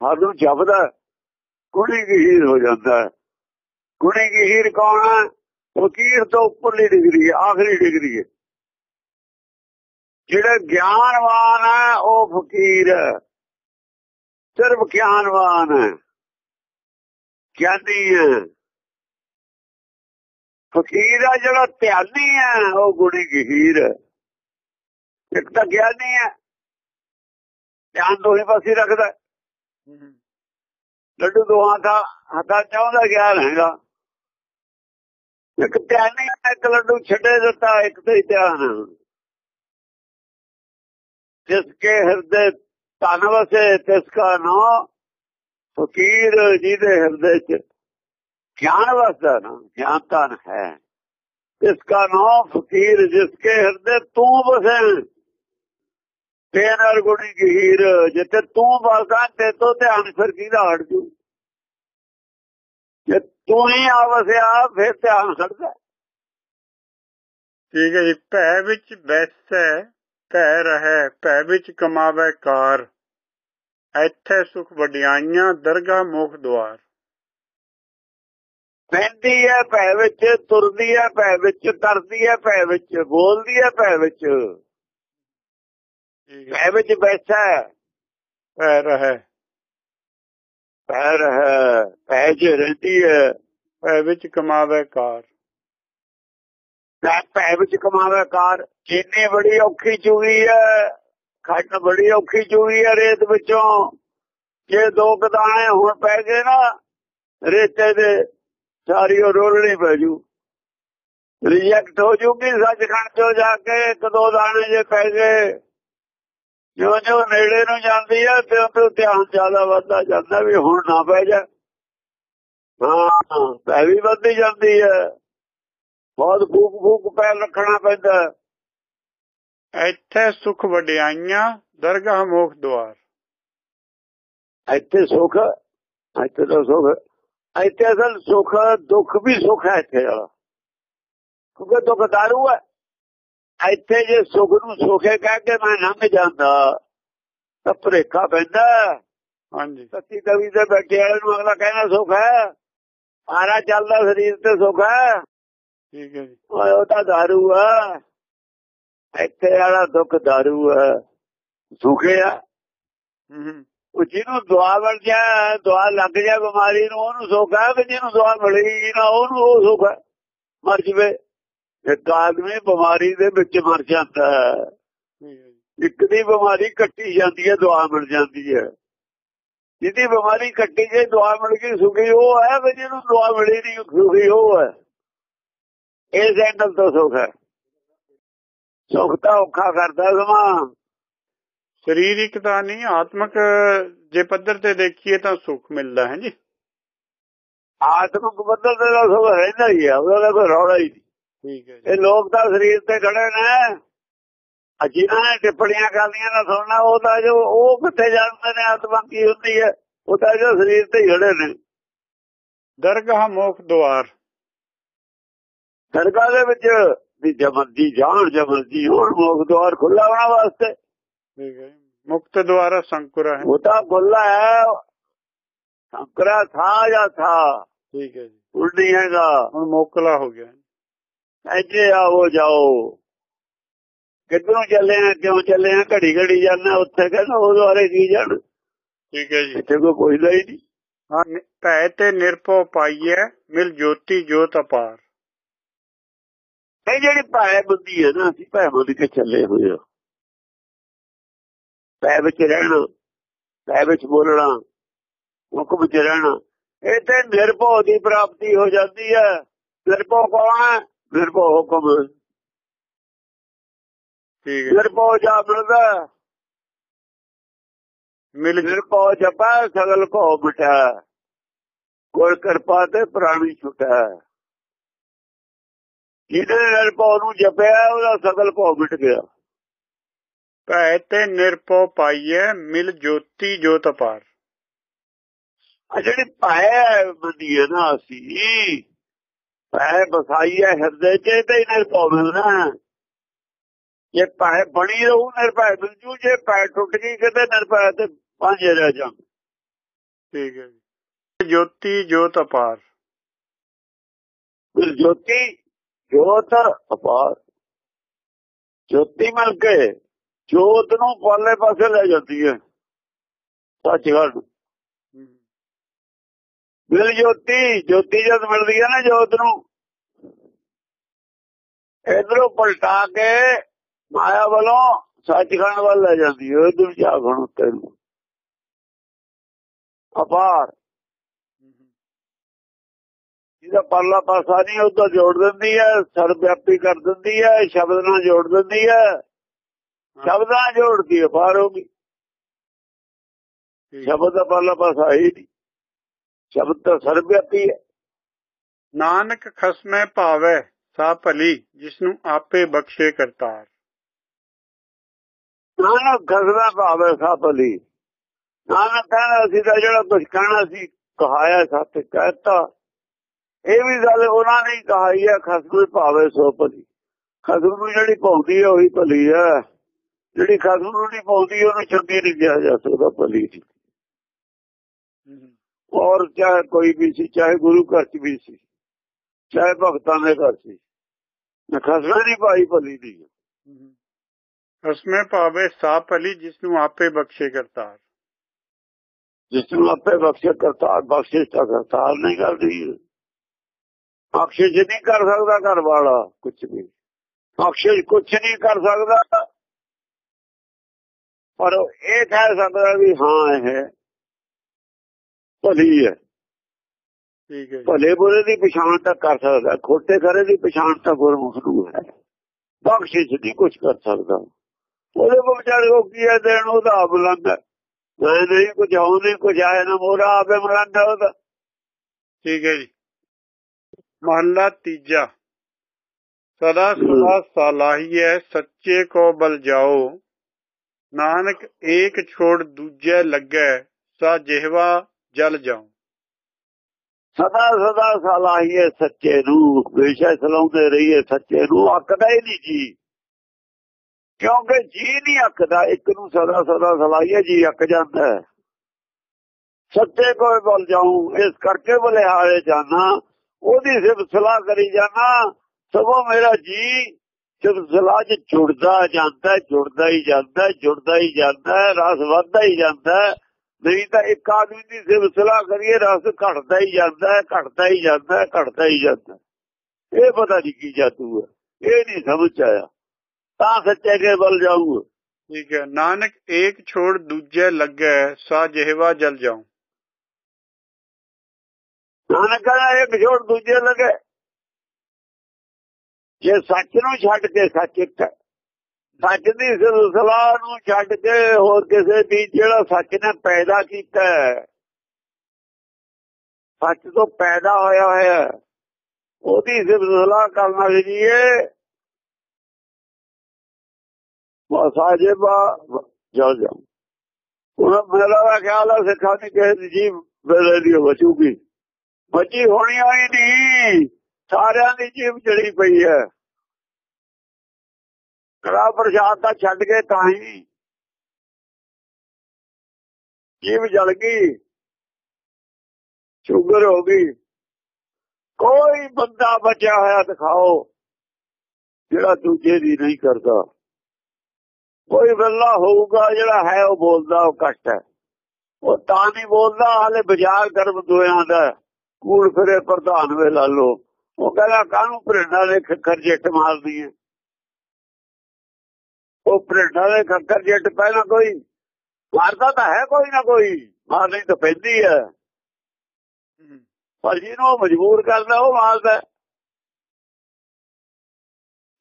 ਹਰ ਨੂੰ ਜਪਦਾ ਗੁਣੀ ਕੀ ਹੀਰ ਹੋ ਜਾਂਦਾ ਗੁਣੀ ਕੀ ਹੀਰ ਕੌਣ ਹੈ? ਫਕੀਰ ਤੋਂ ਉੱਪਰਲੀ ਡਿਗਰੀ ਹੈ ਆਖਰੀ ਡਿਗਰੀ ਹੈ। ਜਿਹੜਾ ਗਿਆਨਵਾਨ ਹੈ ਉਹ ਫਕੀਰ ਹੈ। ਸਿਰਫ ਗਿਆਨਵਾਨ ਹੈ ਗਿਆਨੀ ਹੈ। ਫਕੀਰ ਹੈ ਜਿਹੜਾ ਧਿਆਨੀ ਹੈ ਉਹ ਗੁਣੀ ਗਹੀਰ ਹੈ। ਇੱਕ ਤਾਂ ਗਿਆਨੀ ਹੈ ਧਿਆਨ ਦੋਹੇ ਪਾਸੇ ਰੱਖਦਾ ਲੱਡੂ ਦੋਹਾਂ ਦਾ ਹੱਥਾਂ ਚਾਹੁੰਦਾ ਗਿਆਨ ਹੈਗਾ ਇੱਕ ਧਿਆਨੀ ਇੱਕ ਲੱਡੂ ਛੱਡੇ ਦਿੱਤਾ ਇੱਕ ਤੇ ਹੀ ਧਿਆਨ। ਜਿਸ ਕੇ ਹਿਰਦੇ ਤਨ ਵਸੇ ਤਿਸ ਕਾ ਨਾਮ ਫਕੀਰ ਜਿਹਦੇ ਹਿਰਦੇ ਚ ਗਿਆਨ ਵਸਦਾ ਨਾ, ਗਿਆਨ ਤਨ ਹੈ। ਇਸ ਦਾ ਨਾਮ ਫਕੀਰ ਜਿਸ ਕੇ ਹਿਰਦੇ ਤੂੰ ਵਸੇ। ਤੇਨਰ ਗੁਣੀ ਗਹੀਰ ਜਿੱਤੇ ਤੂੰ ਵਸਦਾ ਤੇ ਤੋਂ ਧਿਆਨ ਫਿਰ ਕਿਹਦਾ ਹਟ ਜੂ? ਜੇ ਤੂੰ ਹੀ ਆਵਸਿਆ ਫਿਰ ਧਿਆਨ ਹਟਦਾ। ਠੀਕ ਹੈ ਜੀ, ਭੈ ਵਿੱਚ ਬੈਸੈ ਭੈ ਰਹਿ ਭੈ ਵਿੱਚ ਕਮਾਵੇ ਕਾਰ। ਇੱਥੇ ਸੁਖ ਵਡਿਆਈਆਂ ਦਰਗਾ ਮੁਖ ਦਵਾਰ ਬੈੰਦੀ ਹੈ ਭੈ ਵਿੱਚ ਤੁਰਦੀ ਹੈ ਭੈ ਵਿੱਚ ਕਰਦੀ ਹੈ ਭੈ ਵਿੱਚ ਬੋਲਦੀ ਹੈ ਭੈ ਵਿੱਚ। ਭੈ ਵਿੱਚ ਬੈਠਾ ਭੈ ਰਹਿ। ਭੈ ਰਹਿ ਭੈ ਚ ਰਹਿੰਦੀ ਹੈ ਭੈ ਵਿੱਚ ਕਮਾਵੇ ਕਾਰ। ਭੈ ਭੈ ਵਿੱਚ ਕਮਾਵੇ ਕਾਰ ਚੀਨੀ ਬੜੀ ਔਖੀ ਚੁਗੀ ਹੈ ਖੱਟ ਬੜੀ ਔਖੀ ਚੁਗੀ ਹੈ ਰੇਤ ਵਿੱਚੋਂ। ਜੇ ਦੋ ਕਦਾਣੇ ਹੁਣ ਪੈ ਗਏ ਨਾ, ਰੇਤੇ ਦੇ, ਸਾਰੀ ਉਹ ਰੋਲਣੀ ਪੈ ਜੂ। ਰਿਜੈਕਟ ਹੋ ਜੂਗੀ ਸੱਚਖੰਡ ਤੋਂ ਜਾ ਕੇ, ਇੱਕ ਦੋ ਦਾਣੇ ਜੇ ਪੈ ਗਏ। ਜਿਉਂ ਜਿਉਂ ਨੇੜੇ ਨੂੰ ਜਾਂਦੀ ਆ ਤੇ ਉਹ ਧਿਆਨ ਜ਼ਿਆਦਾ ਵੱਧਦਾ ਜਾਂਦਾ ਵੀ ਹੁਣ ਨਾ ਪੈ ਜਾ। ਹਾਂ, ਪੈ ਵੀ ਵੱਧਦੀ ਜਾਂਦੀ ਹੈ। ਬਹੁਤ ਫੂਕ ਫੂਕ ਪੈਰ ਰੱਖਣਾ ਪੈਂਦਾ। ਇੱਥੇ ਸੁਖ ਵਡਿਆਈਆਂ ਦਰਗਾਹ ਮੁਖ ਦਵਾਰ ਇੱਥੇ ਸੁੱਖ ਇੱਥੇ ਤਾਂ ਸੁੱਖ। ਇੱਥੇ ਅਸਲ ਸੁੱਖ ਦੁੱਖ ਵੀ ਸੁੱਖ ਹੈ ਇੱਥੇ ਵਾਲਾ। ਕਿਉਂਕਿ ਦੁੱਖ ਦਾਰੂ ਹੈ। ਇੱਥੇ ਜੇ ਸੁੱਖ ਨੂੰ ਸੁਖੇ ਕਹਿ ਕੇ ਮੈਂ ਲੰਘ ਜਾਂਦਾ ਤਾਂ ਭਰੇਖਾ ਪੈਂਦਾ। ਹਾਂਜੀ। ਸੱਚੀ ਕਵੀ ਤੇ ਬੈਠੇ ਵਾਲੇ ਨੂੰ ਅਗਲਾ ਕਹਿੰਦਾ ਸੁੱਖ ਹੈ। ਆਰਾ ਚੱਲਦਾ ਸਰੀਰ ਤੇ ਸੁੱਖ ਹੈ। ਠੀਕ ਹੈ ਜੀ। ਉਹ ਤਾਂ ਦਾਰੂ ਆ। ਇੱਥੇ ਵਾਲਾ ਦੁੱਖ ਦਾਰੂ ਆ। ਸੁਖਿਆ ਹੂੰ ਹੂੰ। ਉਹ ਜਿਹਨੂੰ ਦੁਆ ਮਿਲ ਜਾ ਦੁਆ ਲੱਗ ਜਾ ਬਿਮਾਰੀ ਨੂੰ ਉਹਨੂੰ ਸੁੱਖ ਕਿ ਜਿਹਨੂੰ ਦੁਆ ਮਿਲੇਗੀ ਨਾ ਉਹਨੂੰ ਉਹ ਸੁੱਖ ਮਰ ਜਵੇ। ਇੱਕ ਆਦਮੀ ਬਿਮਾਰੀ ਦੇ ਵਿੱਚ ਮਰ ਜਾਂਦਾ ਇੱਕ ਦੀ ਬਿਮਾਰੀ ਕੱਟੀ ਜਾਂਦੀ ਹੈ ਦੁਆ ਮਿਲ ਜਾਂਦੀ ਹੈ। ਜਿਹਦੀ ਬਿਮਾਰੀ ਕੱਟੀ ਜੇ ਦੁਆ ਮਿਲ ਗਈ ਸੁਖੀ ਉਹ ਹੈ ਕਿ ਜਿਹਨੂੰ ਦੁਆ ਮਿਲੀ ਨਹੀਂ ਸੁਖੀ ਉਹ ਹੈ। ਇਸ ਐਂਗਲ ਤੋਂ ਸੁਖ ਹੈ। ਸੁਖ ਤਾਂ ਔਖਾ ਕਰਦਾ ਸਮਾਂ। ਸਰੀਰਿਕ ਤਾਂ ਨਹੀਂ ਆਤਮਕ ਜੇ ਪੱਧਰ ਤੇ ਦੇਖੀਏ ਤਾਂ ਸੁਖ ਮਿਲਦਾ ਹੈ ਜੀ। ਆਤਮਿਕ ਬਦਲ ਦੇ ਦਾ ਸੁਖ ਰਹਿੰਦਾ ਹੀ ਆ ਉਹਦਾ ਕੋਈ ਰੌਲਾ ਹੀ ਨਹੀਂ। ਠੀਕ ਹੈ ਜੀ। ਇਹ ਲੋਕ ਤਾਂ ਸਰੀਰ ਤੇ ਖੜੇ ਨੇ। ਜਿਨ੍ਹਾਂ ਨੇ ਟਿੱਪਣੀਆਂ ਕਰਦੀਆਂ ਨਾ ਸੁਣਨਾ ਉਹ ਤਾਂ ਜੋ ਉਹ ਕਿੱਥੇ ਜਾਣਦੇ ਨੇ ਆਤਮਾ ਕੀ ਹੁੰਦੀ ਹੈ? ਉਹ ਤਾਂ ਜੋ ਸਰੀਰ ਤੇ ਹੀ ਖੜੇ ਨੇ। ਦਰਗਾਹ ਮੁਖ ਦਵਾਰ ਸਰਕਾਰ ਦੇ ਵਿੱਚ ਵੀ ਜਮਰਜੀ ਜਾਣ ਜਮਰਜੀ ਹੁਣ ਮੋਖ ਦਵਾਰ ਖੁੱਲਾ ਹੋਣਾ ਵਾਸਤੇ। ਠੀਕ ਹੈ ਮੁਕਤ ਦਵਾਰਾ ਸੰਕੁਰਾ ਹੈ ਉਹ ਤਾਂ ਖੁੱਲਾ ਹੈ। ਸੰਕਰਾ ਥਾ ਜਾਂ ਥਾ। ਠੀਕ ਹੈ ਜੀ। ਨਹੀਂ ਹੈਗਾ। ਹੁਣ ਮੋਕਲਾ ਹੋ ਗਿਆ। ਇੱਥੇ ਆਓ ਜਾਓ। ਕਿੱਧਰੋਂ ਚੱਲੇ ਆ ਕਿਉਂ ਚੱਲੇ ਆ? ਘੜੀ ਘੜੀ ਜਾਣਾ ਉੱਥੇ ਕਹਿੰਦਾ ਉਹ ਦੁਆਰੇ ਕੀ ਜਾਣ? ਠੀਕ ਹੈ ਜੀ। ਇੱਥੇ ਕੋਈ ਪੁੱਛਦਾ ਹੀ ਨਹੀਂ। ਹਾਂ ਭੈ ਤੇ ਨਿਰਭਉ ਪਾਈਐ ਮਿਲ ਜੋਤੀ ਜੋਤ ਅਪਾਰ। ਇਹ ਜਿਹੜੀ ਭਾਏ ਬੁੱਧੀ ਹੈ ਨਾ ਅਸੀਂ ਭੈ ਬੁੱਧ ਕੇ ਚੱਲੇ ਹੋਏ ਆ। ਭੈ ਵਿੱਚ ਰਹਿਣਾ ਭੈ ਵਿੱਚ ਬੋਲਣਾ ਹੁਕਮ ਵਿੱਚ ਰਹਿਣਾ। ਇਹ ਤੇ ਨਿਰਭਉ ਦੀ ਪ੍ਰਾਪਤੀ ਹੋ ਜਾਂਦੀ ਹੈ ਨਿਰਭਉ ਕੌਣ ਹੈ ਨਿਰਭਉ ਹੁਕਮ। ਠੀਕ ਹੈ। ਨਿਰਭਉ ਜਾ ਮਿਲਦਾ ਮਿਲ ਨਿਰਭਉ ਜਪਾ ਸਗਲ ਕੋ ਮਿਟਾ। ਕੋਈ ਕਿਰਪਾ ਤੇ ਪ੍ਰਾਣੀ ਛੁਟਾ। ਜਿਹਨੇ ਨਿਰਭਉ ਨੂੰ ਜਪਿਆ ਉਹਦਾ ਸਗਲ ਕੋ ਮਿਟ ਗਿਆ। ਭੈ ਤੇ ਨਿਰਭਉ ਪਾਈਐ ਮਿਲ ਜੋਤੀ ਜੋਤ ਅਪਾਰ। ਆ ਜਿਹੜੀ ਪਾਇਆ ਬੰਦੀ ਹੈ ਨਾ ਅਸੀਂ। ਪਾਇ ਬਸਾਈ ਹੈ ਹਿਰਦੇ ਚ ਤੇ ਨਿਰਭਉ ਮਿਲਣਾ ਜੇ ਪਾਇ ਬਣੀ ਰਹੂ ਨਿਰਭੈ ਮਿਲਜੂ ਜੇ। ਪਾਇ ਟੁੱਟ ਗਈ ਕਿਤੇ ਨਿਰਭੈ ਤੇ ਪਾਂਝੇ ਰਹਿ ਜਾ ਠੀਕ ਹੈ ਜੀ। ਜੋਤੀ ਜੋਤ ਅਪਾਰ। ਜੋਤੀ ਜੋਤ ਅਪਾਰ। ਜੋਤੀ ਮਿਲ ਕੇ ਜੋਤ ਨੂੰ ਪਾਲੇ ਪਾਸੇ ਲੈ ਜਾਂਦੀ ਹੈ। ਸੱਚਗੜ ਹੂੰ। ਮਿਲ ਜੋਤੀ ਜੋਤੀ ਜਦ ਮਿਲਦੀ ਹੈ ਨਾ ਜੋਤ ਨੂੰ, ਇਧਰੋਂ ਪਲਟਾ ਕੇ ਮਾਇਆ ਵੱਲੋਂ ਸੱਚਖੰਡ ਵੱਲ ਲੈ ਜਾਂਦੀ ਹੈ ਉਧਰ ਜਾ ਉੱਤੇ ਅਪਾਰ। ਜਿਹਦਾ ਪਰਲਾ ਪਾਸਾ ਨਹੀਂ ਉਹਦਾ ਜੋੜ ਦਿੰਦੀ ਹੈ ਸਰਵਿਆਪੀ ਕਰ ਦਿੰਦੀ ਹੈ ਸ਼ਬਦ ਨਾਲ ਜੋੜ ਦਿੰਦੀ ਹੈ। ਸ਼ਬਦ ਨਾਲ ਜੋੜਦੀ ਹੈ ਬਾਹਰ ਹੋ ਗਈ। ਸ਼ਬਦ ਦਾ ਪਰਲਾ ਪਾਸਾ ਹੀ ਨਹੀਂ। ਸ਼ਬਦ ਤਾਂ ਸਰਵਿਆਪੀ ਹੈ। ਨਾਨਕ ਖਸਮੈ ਭਾਵੈ ਸਾ ਭਲੀ ਜਿਸ ਨੂੰ ਆਪੇ ਬਖਸ਼ੇ ਕਰਤਾਰ। ਨਾਨਕ ਖਸਮੈ ਭਾਵੇ ਸਾਪਲੀ ਨਾਨਕ ਕਹਿੰਦਾ ਅਸੀਂ ਤਾਂ ਜਿਹੜਾ ਕੁਝ ਕਹਿਣਾ ਸੀ ਕਹਾਇਆ ਸੱਚ ਕਹਿਤਾ। ਇਹ ਵੀ ਗੱਲ ਉਹਨਾਂ ਨੇ ਕਹਾਈ ਹੈ ਖਸਮੈ ਭਾਵੇ ਸੋ ਭਲੀ। ਖਸਮ ਨੂੰ ਜਿਹੜੀ ਪਾਉਂਦੀ ਹੈ ਉਹੀ ਭਲੀ ਹੈ ਜਿਹੜੀ ਖਸਮ ਨੂੰ ਨਹੀਂ ਪਾਉਂਦੀ ਉਹਨੂੰ ਚੰਗੀ ਨਹੀਂ ਕਿਹਾ ਜਾ ਸਕਦਾ ਭਲੀ ਨਹੀਂ ਔਰ ਚਾਹੇ ਕੋਈ ਵੀ ਸੀ ਚਾਹੇ ਗੁਰੂ ਘਰ ਚ ਵੀ ਸੀ ਚਾਹੇ ਭਗਤਾਂ ਦੇ ਘਰ ਸੀ ਖਸਮੇ ਨਹੀਂ ਪਾਈ ਭਲੀ ਦੀ ਖਸਮੈ ਭਾਵੈ ਸਾ ਭਲੀ ਜਿਸ ਨੂੰ ਆਪੇ ਬਖਸ਼ੇ ਕਰਤਾਰ। ਜਿਸ ਨੂੰ ਆਪੇ ਬਖਸ਼ੇ ਕਰਤਾ ਬਖਸ਼ਿਸ਼ ਤਾਂ ਕਰਤਾਰ ਨਹੀਂ ਕਰਦੀ। ਬਖਸ਼ਿਸ਼ ਨਹੀਂ ਕਰ ਸਕਦਾ ਘਰ ਵਾਲਾ ਕੁਝ ਵੀ। ਬਖਸ਼ਿਸ਼ ਕੁਝ ਨਹੀਂ ਕਰ ਸਕਦਾ। ਪਰ ਇਹ ਕਹਿ ਸਕਦਾ ਵੀ ਹਾਂ ਇਹ ਭਲੀ ਹੈ। ਠੀਕ ਹੈ। ਭਲੇ ਬੁਰੇ ਦੀ ਪਛਾਣ ਤਾਂ ਕਰ ਸਕਦਾ ਖੋਟੇ ਖਰੇ ਦੀ ਪਛਾਣ ਤਾਂ ਗੁਰਮੁਖ ਨੂੰ ਹੈ। ਬਖਸ਼ਿਸ਼ ਨਹੀਂ ਕੁਝ ਕਰ ਸਕਦਾ। ਉਹਦੇ ਕੋਲ ਵਿਚਾਰੇ ਕੋ ਕੀ ਹੈ ਦੇਣ ਉਹਦਾ ਬੁਲੰਦ ਮੈਂ ਨਹੀਂ ਕੁਝ ਆਉਂਦੀ ਕੁਝ ਆਇਆ ਨਾ ਮੋਰਾ ਆਪੇ ਬੁਲੰਦ ਉਹਦਾ। ਠੀਕ ਹੈ ਜੀ। ਮਹੱਲਾ ਤੀਜਾ। ਸਦਾ ਸਦਾ ਸਲਾਹੀਐ ਸੱਚੇ ਕੋ ਬਲ ਜਾਓ। ਨਾਨਕ ਏਕ ਛੋੜ ਦੂਜੇ ਲੱਗੈ ਸਾ ਜਿਹਵਾ ਜਲ ਜਾਉ। ਸਦਾ ਸਦਾ ਸਲਾਹੀਏ ਸੱਚੇ ਨੂੰ ਹਮੇਸ਼ਾ ਸਲਾਉਂਦੇ ਰਹੀਏ ਸੱਚੇ ਨੂੰ ਅੱਕਦਾ ਹੀ ਨਹੀਂ ਜੀ। ਕਿਉਂਕਿ ਜੀ ਨਹੀਂ ਅੱਕਦਾ ਇੱਕ ਨੂੰ ਸਦਾ ਸਦਾ ਸਲਾਹੀਏ ਜੀ ਅੱਕ ਜਾਂਦਾ। ਸੱਚੇ ਕੋਈ ਬਲ ਜਾਉ ਇਸ ਕਰਕੇ ਬਲਿਹਾਰੇ ਜਾਣਾ ਉਹਦੀ ਸਿਫਤ ਸਲਾਹ ਕਰੀ ਜਾਣਾ, ਸਗੋਂ ਮੇਰਾ ਜੀ ਸਿਫਤ ਸਲਾਹ ਚ ਜੁੜਦਾ ਜਾਂਦਾ, ਜੁੜਦਾ ਹੀ ਜਾਂਦਾ, ਜੁੜਦਾ ਹੀ ਜਾਂਦਾ, ਰਸ ਵੱਧਦਾ ਹੀ ਜਾਂਦਾ। ਨਹੀਂ ਤਾਂ ਇੱਕ ਆਦਮੀ ਦੀ ਸਿਫਤ ਸਲਾਹ ਕਰੀਏ, ਰਸ ਘਟਦਾ ਹੀ ਜਾਂਦਾ, ਘਟਦਾ ਹੀ ਜਾਂਦਾ, ਘਟਦਾ ਹੀ ਜਾਂਦਾ। ਇਹ ਪਤਾ ਨਹੀਂ ਕੀ ਜਾਦੂ ਹੈ, ਇਹ ਨਹੀਂ ਸਮਝ ਆਇਆ। ਤਾਂ ਸੱਚੇ ਕੇ ਬਲ ਜਾਊਗਾ। ਠੀਕ ਹੈ, ਨਾਨਕ ਏਕ ਛੋੜ ਦੂਜੇ ਲੱਗੇ ਸਾ ਜਿਹਵਾ ਜਲ ਜਾਉ। ਨਾਨਕ ਦਾ ਇਹ ਛੋੜ ਦੂਜੇ ਲਗੇ। ਜੇ ਸੱਚ ਨੂੰ ਛੱਡ ਕੇ ਸੱਚ ਇੱਕ ਹੈ। ਸੱਚ ਦੀ ਸਿਲਸਿਲਾ ਨੂੰ ਛੱਡ ਕੇ ਹੋਰ ਕਿਸੇ ਦੀ ਜਿਹੜਾ ਸੱਚ ਨੇ ਪੈਦਾ ਕੀਤਾ ਹੈ। ਸੱਚ ਤੋਂ ਪੈਦਾ ਹੋਇਆ ਹੋਇਆ ਹੈ, ਉਹਦੀ ਸਿਫਤ ਕਰਨਾ ਜੀਏ ਵਾਸਾਜੇ ਬਾ ਜਲ ਜਾ ਉਹਨਾਂ ਮੇਰਾ ਦਾ ਖਿਆਲ ਹੈ ਸਿੱਖਾਂ ਦੀ ਕਿਸੇ ਦੀ ਜੀਵ ਵੇਲੇ ਦੀ ਬਚੂਗੀ। ਬਚੀ ਹੋਣੀ ਹੋਈ ਨਹੀਂ। ਸਾਰਿਆਂ ਦੀ ਜੀਵ ਜੜੀ ਪਈ ਹੈ ਕੜਾ ਪ੍ਰਸ਼ਾਦ ਦਾ ਛੱਡ ਕੇ ਤਾਂ ਹੀ ਜੀਵ ਜਲ ਗਈ। ਸ਼ੂਗਰ ਹੋ ਗਈ। ਕੋਈ ਬੰਦਾ ਬਚਿਆ ਹੋਇਆ ਦਿਖਾਓ, ਜਿਹੜਾ ਦੂਜੇ ਦੀ ਨਹੀਂ ਕਰਦਾ। ਕੋਈ ਬੰਦਾ ਹੋਊਗਾ ਜਿਹੜਾ ਹੈ ਉਹ ਬੋਲਦਾ ਉਹ ਘੱਟ ਹੈ। ਉਹ ਤਾਂ ਨਹੀਂ ਬੋਲਦਾ, ਹਾਲੇ ਬਾਜ਼ਾਰ ਕਰਮ ਦੋਆਂ ਦਾ ਕੂੜ ਫਿਰੇ ਪ੍ਰਧਾਨ ਵੇ ਲਾ। ਲੋ ਉਹ ਕਹਿੰਦਾ ਕਾਹਨੂੰ ਭਰਿੰਡਾ ਦੇ ਖੱਖਰ ਜੱਟ ਮਾਰਦੀ ਹੈ ਉਹ ਭਰਿੰਡਾ ਦੇ ਖੱਖਰ ਜੱਟ ਪਹਿਲਾਂ ਕੋਈ ਮਾਰਦਾ ਤਾਂ ਹੈ ਕੋਈ ਨਾ ਕੋਈ ਮਾਰਨੀ ਤਾਂ ਪੈਂਦੀ ਹੈ। ਪਰ ਜਿਹਨੂੰ ਮਜਬੂਰ ਕਰਦਾ ਉਹ ਮਾਰਦਾ।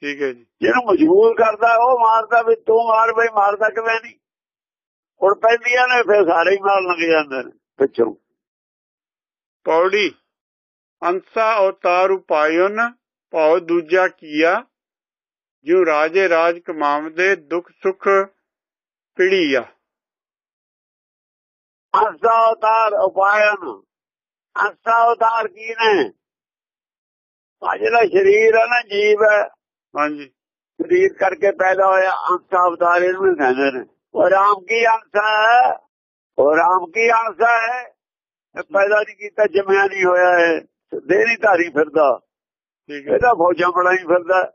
ਠੀਕ ਹੈ ਜੀ। ਜਿਹਨੂੰ ਮਜਬੂਰ ਕਰਦਾ ਉਹ ਮਾਰਦਾ ਵੀ ਤੂੰ ਮਾਰ ਬਈ ਮਾਰਦਾ ਕਿਵੇਂ ਨਹੀਂ ਹੁਣ ਪੈਂਦੀਆਂ ਨੇ ਫਿਰ ਸਾਰੇ ਹੀ ਮਾਰ ਲੱਗ ਜਾਂਦੇ ਨੇ ਪਿੱਛੋਂ। ਪੌੜੀ ਅੰਸਾ ਅਵਤਾਰ ਉਪਾਇਨ ਭਾਉ ਦੂਜਾ ਕੀਆ ਜਿਉ ਰਾਜੇ ਰਾਜ ਕਮਾਵਦੇ ਦੁਖ ਸੁਖ ਪਿੜੀਆ। ਅੰਸਾ ਅਵਤਾਰ ਉਪਾਇਨ ਅੰਸਾ ਅਵਤਾਰ ਕੀ ਨੇ ਆ ਜਿਹੜਾ ਸਰੀਰ ਹੈ ਨਾ ਜੀਵ ਹੈ। ਹਾਂਜੀ। ਸਰੀਰ ਕਰਕੇ ਪੈਦਾ ਹੋਇਆ ਅੰਸਾ ਅਵਤਾਰ ਇਹਨੂੰ ਕਹਿੰਦੇ ਨੇ। ਉਹ ਰਾਮ ਕੀ ਅੰਸਾ ਹੈ? ਉਹ ਰਾਮ ਕੀ ਅੰਸਾ ਹੈ? ਪੈਦਾ ਨਹੀਂ ਕੀਤਾ ਜੰਮਿਆ ਨਹੀਂ ਹੋਇਆ ਹੈ ਦੇਰੀ ਧਾਰੀ ਫਿਰਦਾ। ਠੀਕ ਹੈ। ਇਹਦਾ ਫੌਜਾਂ ਬਣਾਈ ਫਿਰਦਾ।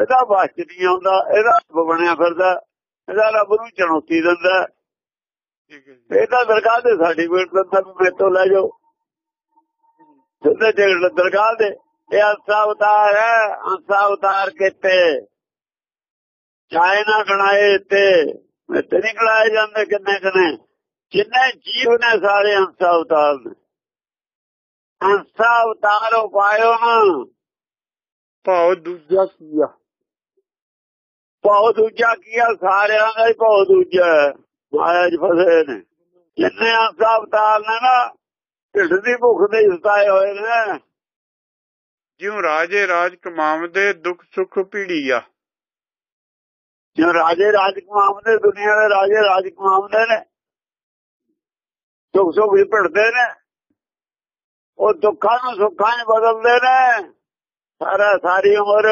ਇਹਦਾ ਬਾਤ ਨਹੀਂ ਆਉਂਦਾ ਇਹਦਾ ਬਣਿਆ ਫਿਰਦਾ। ਇਹਦਾ ਰੱਬ ਨੂੰ ਚੁਣੌਤੀ ਦਿੰਦਾ। ਠੀਕ ਹੈ ਜੀ। ਇਹ ਤਾਂ ਦਰਗਾਹ ਦੇ ਸਰਟੀਫਿਕੇਟ ਦਿੰਦਾ ਵੀ ਮੇਰੇ ਤੋਂ ਲੈ ਜਾਓ। ਸਿੱਧੇ ਜਿਹੜੇ ਦਰਗਾਹ ਦੇ ਇਹ ਅੰਸਾ ਅਵਤਾਰ ਹੈ ਅੰਸਾ ਅਵਤਾਰ ਕੀਤੇ ਚਾਹੇ ਨਾ ਗਣਾਏ ਤੇ ਤੇ ਨਹੀਂ ਗਣਾਏ ਜਾਂਦੇ ਕਿੰਨੇ ਕਿੰਨੇ ਜਿੰਨੇ ਜੀਵ ਨੇ ਸਾਰੇ ਅਵਤਾਰ ਨੇ ਹੰਸਾ ਅਵਤਾਰ ਉਪਾਇਓ ਨਾ ਭਾਉ ਦੂਜਾ ਕੀਆ ਭਾਉ ਦੂਜਾ ਕੀਆ ਸਾਰਿਆਂ ਦਾ ਹੀ ਭਾਉ ਦੂਜਾ। ਮਾਇਆ 'ਚ ਫਸੇ ਨੇ। ਜਿੰਨੇ ਹੰਸਾ ਅਵਤਾਰ ਨੇ ਨਾ ਢਿੱਡ ਦੀ ਭੁੱਖ ਦੇ ਸਤਾਏ ਹੋਏ ਨੇ। ਜਿਉ ਰਾਜੇ ਰਾਜ ਕਮਾਵਦੇ ਦੁੱਖ ਸੁਖ ਪੀੜੀਆ ਜੋ ਰਾਜੇ ਰਾਜ ਕਮਾਉਂਦੇ ਦੁਨੀਆ ਦੇ ਰਾਜੇ ਰਾਜ ਕਮਾਉਂਦੇ ਨੇ। ਦੁੱਖ ਸੁੱਖ ਵੀ ਭਿੜਦੇ ਨੇ। ਉਹ ਦੁੱਖਾਂ ਨੂੰ ਸੁੱਖਾਂ 'ਚ ਬਦਲਦੇ ਨੇ। ਸਾਰਾ ਸਾਰੀ ਉਮਰ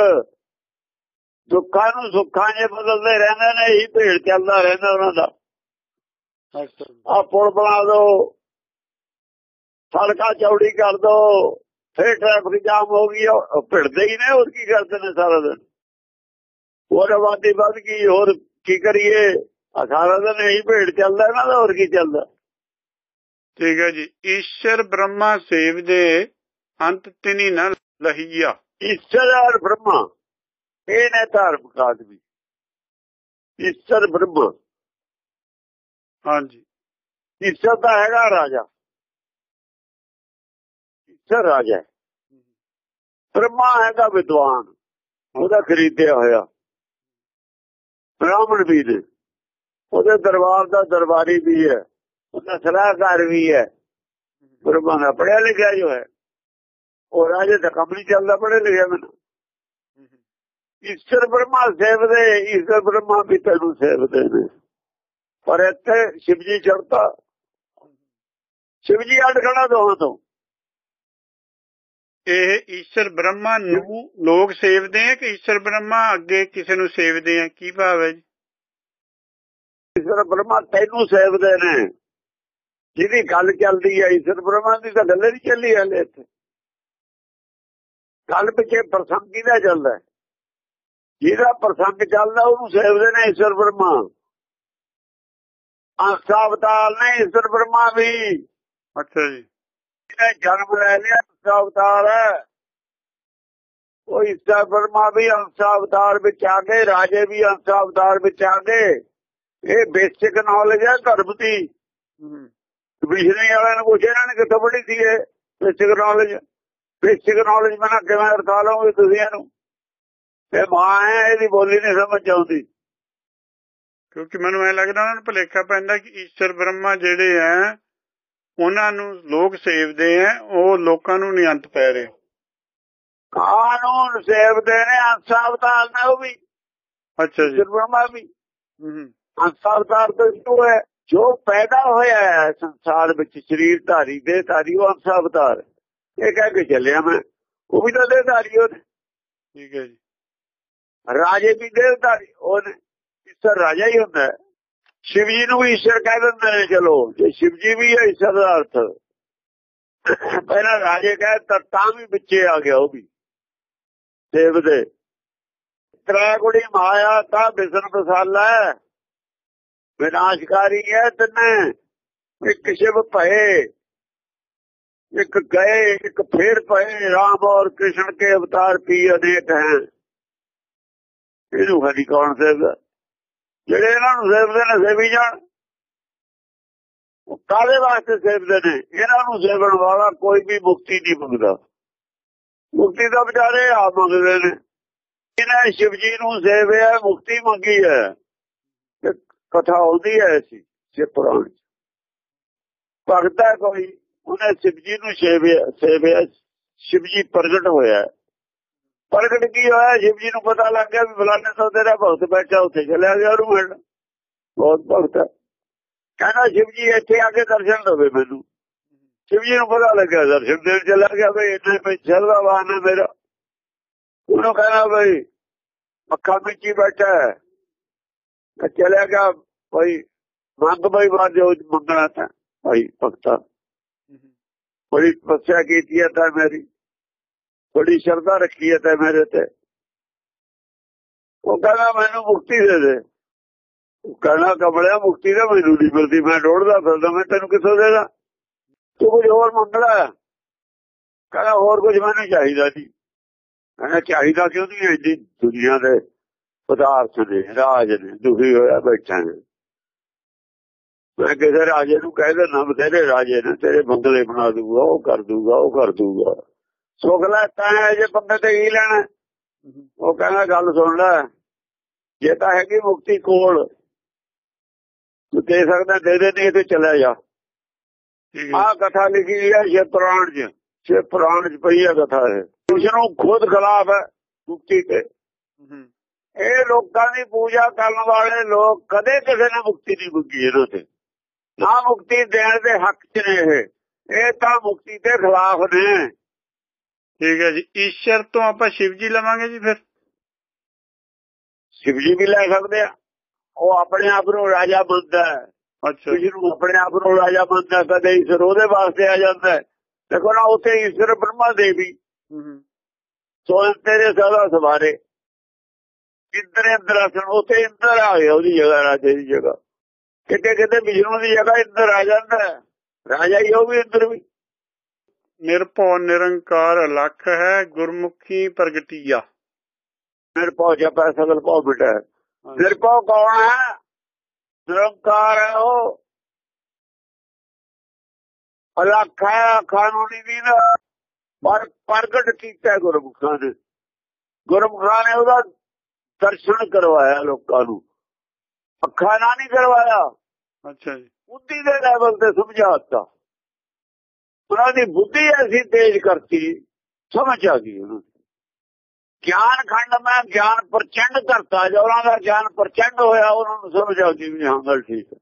ਦੁੱਖਾਂ ਨੂੰ ਸੁੱਖਾਂ 'ਚ ਬਦਲਦੇ ਰਹਿੰਦੇ ਨੇ। ਇਹੀ ਭੇੜ ਚੱਲਦਾ ਰਹਿੰਦਾ ਉਹਨਾਂ ਦਾ। ਆ ਪੁਲ ਬਣਾ ਦੋ। ਸੜਕਾਂ ਚੌੜੀ ਕਰ ਦੋ। ਫੇਰ ਟ੍ਰੈਫਿਕ ਜਾਮ ਹੋ ਗਈ। ਭਿੜਦੇ ਹੀ ਨੇ। ਹੋਰ ਕੀ ਕਰਦੇ ਨੇ ਸਾਰਾ ਦਿਨ? ਹੋਰ ਆਬਾਦੀ ਵੱਧ ਗਈ। ਹੋਰ ਕੀ ਕਰੀਏ? ਸਾਰਾ ਦਿਨ ਇਹੀ ਭੇੜ ਚੱਲਦਾ। ਇਹਨਾਂ ਦਾ ਹੋਰ ਕੀ ਚੱਲਦਾ? ਠੀਕ ਹੈ ਜੀ। ਈਸ਼ਰ ਬ੍ਰਹਮਾ ਸੇਵ ਦੇ ਅੰਤ ਤਿਨੀ ਨ ਲਹੀਆ। ਈਸ਼ਰ ਔਰ ਬ੍ਰਹਮਾ ਇਹ ਨੇ ਧਾਰਮਿਕ ਆਦਮੀ। ਈਸ਼ਰ ਬ੍ਰਹਮਾ। ਹਾਂਜੀ। ਈਸ਼ਰ ਦਾ ਹੈਗਾ ਰਾਜਾ। ਈਸ਼ਰ ਰਾਜਾ। ਬ੍ਰਹਮਾ ਹੈਗਾ ਵਿਦਵਾਨ ਉਹਦਾ ਖਰੀਦਿਆ ਹੋਇਆ। ਬ੍ਰਾਹਮਣ ਵੀ ਨੇ। ਉਹਦੇ ਦਰਬਾਰ ਦਾ ਦਰਬਾਰੀ ਵੀ ਹੈ। ਉਹਦਾ ਸਲਾਹਕਾਰ ਵੀ ਹੈ। ਦਾ ਪੜਿਆ ਲਿਖਿਆ ਜੋ ਹੈ। ਉਹ ਰਾਜੇ ਦਾ ਕੰਮ ਨਹੀਂ ਚੱਲਦਾ ਪੜਿਆ ਲਿਖਿਆ ਮੈਨੂੰ ਈਸ਼ਰ ਬ੍ਰਹਮਾ ਸੇਵਦੇ ਈਸ਼ਰ ਬ੍ਰਹਮਾ ਵੀ ਤੈਨੂੰ ਸੇਵਦੇ ਨੇ। ਪਰ ਇੱਥੇ ਸ਼ਿਵਜੀ ਚੜਤਾ ਸ਼ਿਵਜੀ ਅੱਡ ਖੜਾ ਦੋਹਾਂ ਤੋਂ। ਇਹ ਈਸ਼ਰ ਬ੍ਰਹਮਾ ਨੂੰ ਲੋਕ ਸੇਵਦੇ ਆ ਕਿ ਈਸ਼ਰ ਬ੍ਰਹਮਾ ਅੱਗੇ ਕਿਸੇ ਨੂੰ ਸੇਵਦੇ ਆ? ਕੀ ਭਾਵ ਹੈ ਜੀ? ਈਸ਼ਰ ਬ੍ਰਹਮਾ ਤੈਨੂੰ ਸੇਵਦੇ ਨੇ। ਜਿਹਦੀ ਗੱਲ ਚੱਲਦੀ ਹੈ ਈਸ਼ਰ ਬ੍ਰਹਮਾ ਦੀ ਤਾਂ ਗੱਲ ਨਹੀਂ ਚੱਲੀ ਹਲੇ ਇੱਥੇ। ਗੱਲ ਪਿੱਛੇ ਪ੍ਰਸੰਗ ਕਿਹਦਾ ਚੱਲਦਾ? ਜਿਹਦਾ ਪ੍ਰਸੰਗ ਚੱਲਦਾ ਉਹਨੂੰ ਸੇਵਦੇ ਨੇ ਈਸ਼ਰ ਬ੍ਰਹਮਾ ਆਸਾ ਅਵਤਾਰ ਨੇ ਈਸ਼ਰ ਬ੍ਰਹਮਾ ਵੀ। ਅੱਛਾ ਜੀ। ਇਹਨੇ ਜਨਮ ਲੈ ਲਿਆ ਆਸਾ ਅਵਤਾਰ ਹੈ। ਉਹ ਈਸ਼ਰ ਬ੍ਰਹਮਾ ਵੀ ਅੰਸਾ ਅਵਤਾਰ ਵਿੱਚ ਆ ਗਏ ਰਾਜੇ ਵੀ ਅੰਸਾ ਅਵਤਾਰ ਵਿੱਚ ਆ ਗਏ। ਇਹ ਬੇਸਿਕ ਨੌਲੇਜ ਹੈ ਧਰਮ ਦੀ। ਵਿਸ਼ਨੇ ਵਾਲਿਆਂ ਨੂੰ ਪੁੱਛਿਆ ਇਹਨਾਂ ਨੇ ਕਿੱਥੋਂ ਪੜ੍ਹੀ ਸੀ ਇਹ? ਬੇਸਿਕ ਨੌਲੇਜ ਬੇਸਿਕ ਨੌਲੇਜ ਮੈਂ ਕਿਵੇਂ ਅਰਥਾ ਲਓਗੇ ਤੁਸੀਂ ਇਹਨੂੰ? ਇਹ ਮਾਂ ਹੈ ਇਹਦੀ ਬੋਲੀ ਨਹੀਂ ਸਮਝ ਆਉਂਦੀ। ਕਿਉਂਕਿ ਮੈਨੂੰ ਐ ਲੱਗਦਾ ਉਹਨਾਂ ਨੂੰ ਭੁਲੇਖਾ ਪੈਂਦਾ ਕਿ ਈਸ਼ਰ ਬ੍ਰਹਮਾ ਜਿਹੜੇ ਆ ਉਹਨਾਂ ਨੂੰ ਲੋਕ ਸੇਵਦੇ ਆ ਉਹ ਲੋਕਾਂ ਨੂੰ ਨਹੀਂ ਅੰਤ ਪੈ ਰਿਹਾ। ਕਾਨੂੰਨ ਸੇਵਦੇ ਨੇ ਅੰਸਾ ਅਵਤਾਰ ਨੇ ਉਹ ਵੀ। ਅੱਛਾ ਜੀ। ਬ੍ਰਹਮਾ ਵੀ। ਹਮ, ਅੰਸਾ ਅਵਤਾਰ ਤੋਂ ਹੈ। ਜੋ ਪੈਦਾ ਹੋਇਆ ਹੈ ਸੰਸਾਰ ਵਿੱਚ ਸਰੀਰ ਧਾਰੀ ਦੇ ਧਾਰੀ ਉਹ ਅੰਸਾ ਅਵਤਾਰ। ਇਹ ਕਹਿ ਕੇ ਚੱਲਿਆ ਮੈਂ। ਉਹ ਵੀ ਤਾਂ ਦੇ ਧਾਰੀ ਉਹ ਠੀਕ ਹੈ ਜੀ। ਰਾਜੇ ਵੀ ਦੇਵਧਾਰੀ ਉਹਨੇ ਈਸ਼ਰ ਰਾਜਾ ਹੀ ਹੁੰਦਾ ਹੈ। ਸ਼ਿਵ ਜੀ ਨੂੰ ਵੀ ਈਸ਼ਰ ਕਹਿ ਦਿੰਦੇ ਨੇ ਚਲੋ ਜੇ ਸ਼ਿਵ ਜੀ ਵੀ ਹੈ ਈਸ਼ਰ ਦਾ ਅਰਥ। ਪਹਿਲਾਂ ਰਾਜੇ ਕਹੇ ਤਾਂ ਤਾਂ ਵੀ ਵਿੱਚੇ ਆ ਗਿਆ ਉਹ ਵੀ। ਦੇਵ ਦੇ। ਤ੍ਰੈ ਗੁੜੀ ਮਾਇਆ ਤਾਂ ਬਿਸਨ ਬਸਾਲਾ ਹੈ। ਵਿਨਾਸ਼ਕਾਰੀ ਹੈ ਤਨੇ। ਇੱਕ ਸ਼ਿਵ ਭਏ, ਇੱਕ ਗਏ, ਇੱਕ ਫੇਰ ਪਏ ਰਾਮ ਔਰ ਕ੍ਰਿਸ਼ਨ ਕੇ ਅਵਤਾਰ ਪੀ ਅਨੇਕ ਹੈ। ਇਹਨੂੰ ਹਰੀ ਕੌਣ ਸੇਵਦਾ ਜਿਹੜੇ ਇਹਨਾਂ ਨੂੰ ਸੇਵਦੇ ਨੇ ਸੇਵੀ ਜਾਣ। ਉਹ ਕਾਹਦੇ ਵਾਸਤੇ ਸੇਵਦੇ ਨੇ? ਇਹਨਾਂ ਨੂੰ ਸੇਵਣ ਵਾਲਾ ਕੋਈ ਵੀ ਮੁਕਤੀ ਨਹੀਂ ਮੰਗਦਾ। ਮੁਕਤੀ ਤਾਂ ਵਿਚਾਰੇ ਆਪ ਮੰਗਦੇ ਨੇ। ਇਹਨਾਂ ਸ਼ਿਵ ਜੀ ਨੂੰ ਸੇਵਿਆ, ਮੁਕਤੀ ਮੰਗੀ ਹੈ। ਕਥਾ ਆਉਂਦੀ ਹੈ ਐਸੀ ਸ਼ਿਵ ਪੁਰਾਣ ਚ। ਕੋਈ, ਉਹਨੇ ਸ਼ਿਵ ਜੀ ਨੂੰ ਸੇਵਿਆ ਸੇਵਿਆ ਸ਼ਿਵ ਪ੍ਰਗਟ ਹੋਇਆ। ਪ੍ਰਗਟ ਕੀ ਹੋਇਆ? ਸ਼ਿਵ ਨੂੰ ਪਤਾ ਲੱਗ ਗਿਆ ਵੀ ਫਲਾਣੇ ਤੋਂ ਤੇਰਾ ਭਗਤ ਬੈਠਾ, ਉੱਥੇ ਚਲਿਆ ਗਿਆ ਉਹਨੂੰ ਮਿਲਣ ਬਹੁਤ ਭਗਤ ਹੈ। ਕਹਿੰਦਾ ਸ਼ਿਵ ਜੀ ਇੱਥੇ ਆ ਕੇ ਦਰਸ਼ਨ ਦੇਵੇ ਮੈਨੂੰ। ਸ਼ਿਵ ਜੀ ਨੂੰ ਪਤਾ ਲੱਗਿਆ, ਦਰਸ਼ਨ ਦੇਣ ਚਲਾ ਗਿਆ ਬਈ, ਇੱਥੇ ਪਿੱਛੇ ਦਾ ਵਾਹਨ ਮੇਰਾ। ਉਹਨੂੰ ਕਹਿੰਦਾ ਬਈ, ਮੱਖਾ ਵਿੱਚ ਹੀ ਬੈਠਾ ਹੈ। ਮੈਂ ਚਲਿਆ ਗਿਆ ਬਈ ਮੰਗ ਬਈ ਬਾਅਦ ਜੋ ਮੰਗਣਾ ਤਾਂ ਭਾਈ ਭਗਤਾ। ਬੜੀ ਤਪੱਸਿਆ ਕੀਤੀ ਹੈ ਤਾਂ ਮੇਰੀ। ਬੜੀ ਸ਼ਰਧਾ ਰੱਖੀ ਹੈ ਤਾਂ ਮੇਰੇ ਤੇ। ਉਹ ਕਹਿੰਦਾ ਮੈਨੂੰ ਮੁਕਤੀ ਦੇ ਦੇ। ਕਹਿੰਦਾ ਕਮਲਿਆ, ਮੁਕਤੀ ਤਾਂ ਮੈਨੂੰ ਨਹੀਂ ਮਿਲਦੀ। ਮੈਂ ਡੋੜਦਾ ਫਿਰਦਾ, ਮੈਂ ਤੈਨੂੰ ਕਿੱਥੋਂ ਦੇਦਾ ਤੂੰ ਕੁਝ ਹੋਰ ਮੰਗਲਾ ਕਹਿੰਦਾ ਹੋਰ ਕੁਝ ਮੈਨੂੰ ਚਾਹੀਦਾ ਜੀ। ਕਹਿੰਦਾ ਚਾਹੀਦਾ ਕਿਉਂ ਨਹੀਂ ਇੰਨੀ ਦੁਨੀਆ ਦੇ ਪਦਾਰਥ ਨੇ ਰਾਜ ਨੇ ਦੁਖੀ ਹੋਇਆ ਬੈਠਾ ਨੇ ਮੈਂ ਕਿਸੇ ਰਾਜੇ ਨੂੰ ਕਹਿ ਦੇਣਾ ਬਥੇਰੇ ਰਾਜੇ ਨੇ ਤੇਰੇ ਬੰਗਲੇ ਬਣਾ ਦੂਗਾ ਉਹ ਕਰ ਦੂਗਾ ਉਹ ਕਰ ਦੂਗਾ ਸੁਖ ਲੈ ਤਾਂ ਹੈ ਜੇ ਬੰਦੇ ਤੇ ਹੀ ਲੈਣਾ। ਉਹ ਕਹਿੰਦਾ ਗੱਲ ਸੁਣ ਲੈ ਜੇ ਤਾਂ ਹੈਗੀ ਮੁਕਤੀ ਕੋਲ ਤੂੰ ਦੇ ਸਕਦਾ ਦੇ ਦੇ ਨਹੀਂ ਤੇ ਚਲਾ ਜਾ। ਹੈ। ਆਹ ਕਥਾ ਲਿਖੀ ਹੈ ਸ਼ਿਵ ਪੁਰਾਣ 'ਚ ਸ਼ਿਵ ਪੁਰਾਣ 'ਚ ਪਈ ਹੈ ਕਥਾ ਹੈ ਉਸ ਨੂੰ ਖੁਦ ਖਿਲਾਫ ਹੈ ਮੁਕਤੀ ਤੇ। ਹੂੰ। ਇਹ ਲੋਕਾਂ ਦੀ ਪੂਜਾ ਕਰਨ ਵਾਲੇ ਲੋਕ ਕਦੇ ਕਿਸੇ ਨੇ ਮੁਕਤੀ ਨਹੀਂ ਮੰਗੀ ਇਹਨਾਂ ਤੇ। ਨਾ ਮੁਕਤੀ ਦੇਣ ਦੇ ਹੱਕ 'ਚ ਨੇ ਇਹ। ਇਹ ਤਾਂ ਮੁਕਤੀ ਦੇ ਖਿਲਾਫ ਨੇ। ਠੀਕ ਹੈ ਜੀ। ਈਸ਼ਰ ਤੋਂ ਆਪਾਂ ਸ਼ਿਵ ਜੀ ਲਵਾਂਗੇ ਜੀ ਫਿਰ। ਸ਼ਿਵ ਜੀ ਵੀ ਲੈ ਸਕਦੇ ਆ। ਉਹ ਆਪਣੇ ਆਪ ਨੂੰ ਰਾਜਾ ਮੰਨਦਾ ਹੈ। ਅੱਛਾ ਸ਼ਿਵ ਨੂੰ ਆਪਣੇ ਆਪ ਨੂੰ ਰਾਜਾ ਮੰਨਦਾ ਕਦੇ ਈਸ਼ਰ ਉਹਦੇ ਵਾਸਤੇ ਆ ਜਾਂਦਾ ਦੇਖੋ ਨਾ ਉੱਥੇ ਈਸ਼ਰ ਬ੍ਰਹਮਾ ਦੇਵੀ। ਹੂੰ ਹੂੰ। ਸੋ ਤੇਰੇ ਸਦਾ ਸਵਾਰੇ। ਇੰਦਰ ਇੰਦਰ ਅਸਣ ਉੱਥੇ ਇੰਦਰ ਆ ਗਿਆ ਉਹਦੀ ਜਗ੍ਹਾ ਰਾਜੇ ਦੀ ਜਗ੍ਹਾ। ਕਿਤੇ ਕਿਤੇ ਵਿਸ਼ਨੂੰ ਦੀ ਜਗ੍ਹਾ ਇੰਦਰ ਆ ਜਾਂਦਾ। ਰਾਜਾ ਹੀ ਉਹ ਵੀ ਇੰਦਰ ਵੀ। ਨਿਰਭਉ ਨਿਰੰਕਾਰ ਅਲਖ ਹੈ ਗੁਰਮੁਖੀ ਪ੍ਰਗਟੀਆ। ਮੇਰੇ ਪਹੁੰਚਿਆ ਪੈ ਸਗਲ ਭਉ ਬਿਟਾ ਨਿਰਭਉ ਕੌਣ ਹੈ? ਨਿਰੰਕਾਰ ਹੈ ਉਹ। ਅਲੱਖ ਹੈ ਕਾਨੂੰਨੀ ਵੀ ਨਾ। ਪਰ ਪ੍ਰਗਟ ਕੀਤਾ ਗੁਰਮੁਖਾਂ ਨੇ ਗੁਰਮੁਖਾਂ ਨੇ ਉਹਦਾ ਦਰਸ਼ਨ ਕਰਵਾਇਆ ਲੋਕਾਂ ਨੂੰ। ਅੱਖਾਂ ਨਾਲ ਨਹੀਂ ਕਰਵਾਇਆ। ਅੱਛਾ ਜੀ। ਬੁੱਧੀ ਦੇ ਲੈਵਲ ਤੇ ਸਮਝਾਤਾ ਉਹਨਾਂ ਦੀ ਬੁੱਧੀ ਐਸੀ ਤੇਜ਼ ਕਰਤੀ ਸਮਝ ਆ ਗਈ ਉਹਨਾਂ ਗਿਆਨ ਖੰਡ ਮੈਂ ਗਿਆਨ ਪ੍ਰਚੰਡ ਕਰਤਾ ਜੋ ਉਹਨਾਂ ਦਾ ਗਿਆਨ ਪ੍ਰਚੰਡ ਹੋਇਆ ਉਹਨਾਂ ਨੂੰ ਸਮਝ ਆ ਗਈ ਵੀ ਹਾਂ ਗੱਲ ਠੀਕ ਹੈ।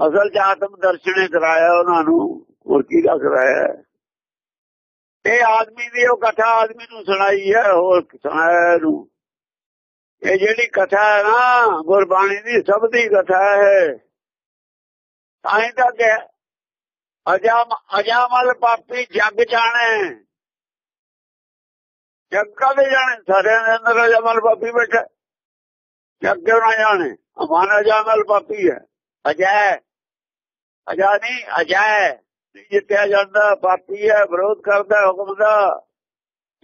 ਅਸਲ ਚ ਆਤਮ ਦਰਸ਼ਨੇ ਕਰਾਇਆ ਉਹਨਾਂ ਨੂੰ ਹੋਰ ਕੀ ਦਾ ਕਰਾਇਆ? ਇਹ ਆਦਮੀ ਦੀ ਉਹ ਕਥਾ ਆਦਮੀ ਨੂੰ ਸੁਣਾਈ ਹੈ ਹੋਰ ਸੁਣਾਇਆ ਨੂੰ ਇਹ ਜਿਹੜੀ ਕਥਾ ਹੈ ਨਾ, ਗੁਰਬਾਣੀ ਦੀ ਸਭ ਦੀ ਕਥਾ ਹੈ। ਤਾਂ ਹੀ ਤਾਂ ਕਿ ਅਜਾਮ ਅਜਾਮਲ ਪਾਪੀ ਜਗ ਜਾਣੇ। ਜਗ ਕਦੇ ਜਾਣੇ? ਸਾਰਿਆਂ ਦੇ ਅੰਦਰ ਅਜਾਮਲ ਪਾਪੀ ਬੈਠਾ। ਜਗ ਕਿਉਂ ਨਾ ਜਾਣੇ? ਅਮਾਨ ਅਜਾਮਲ ਪਾਪੀ ਹੈ। ਅਜੈ। ਅਜਾ ਨਹੀਂ, ਅਜੈ। ਜਿੱਤਿਆ ਜਾਂਦਾ, ਪਾਪੀ ਹੈ, ਵਿਰੋਧ ਕਰਦਾ, ਹੁਕਮ ਦਾ।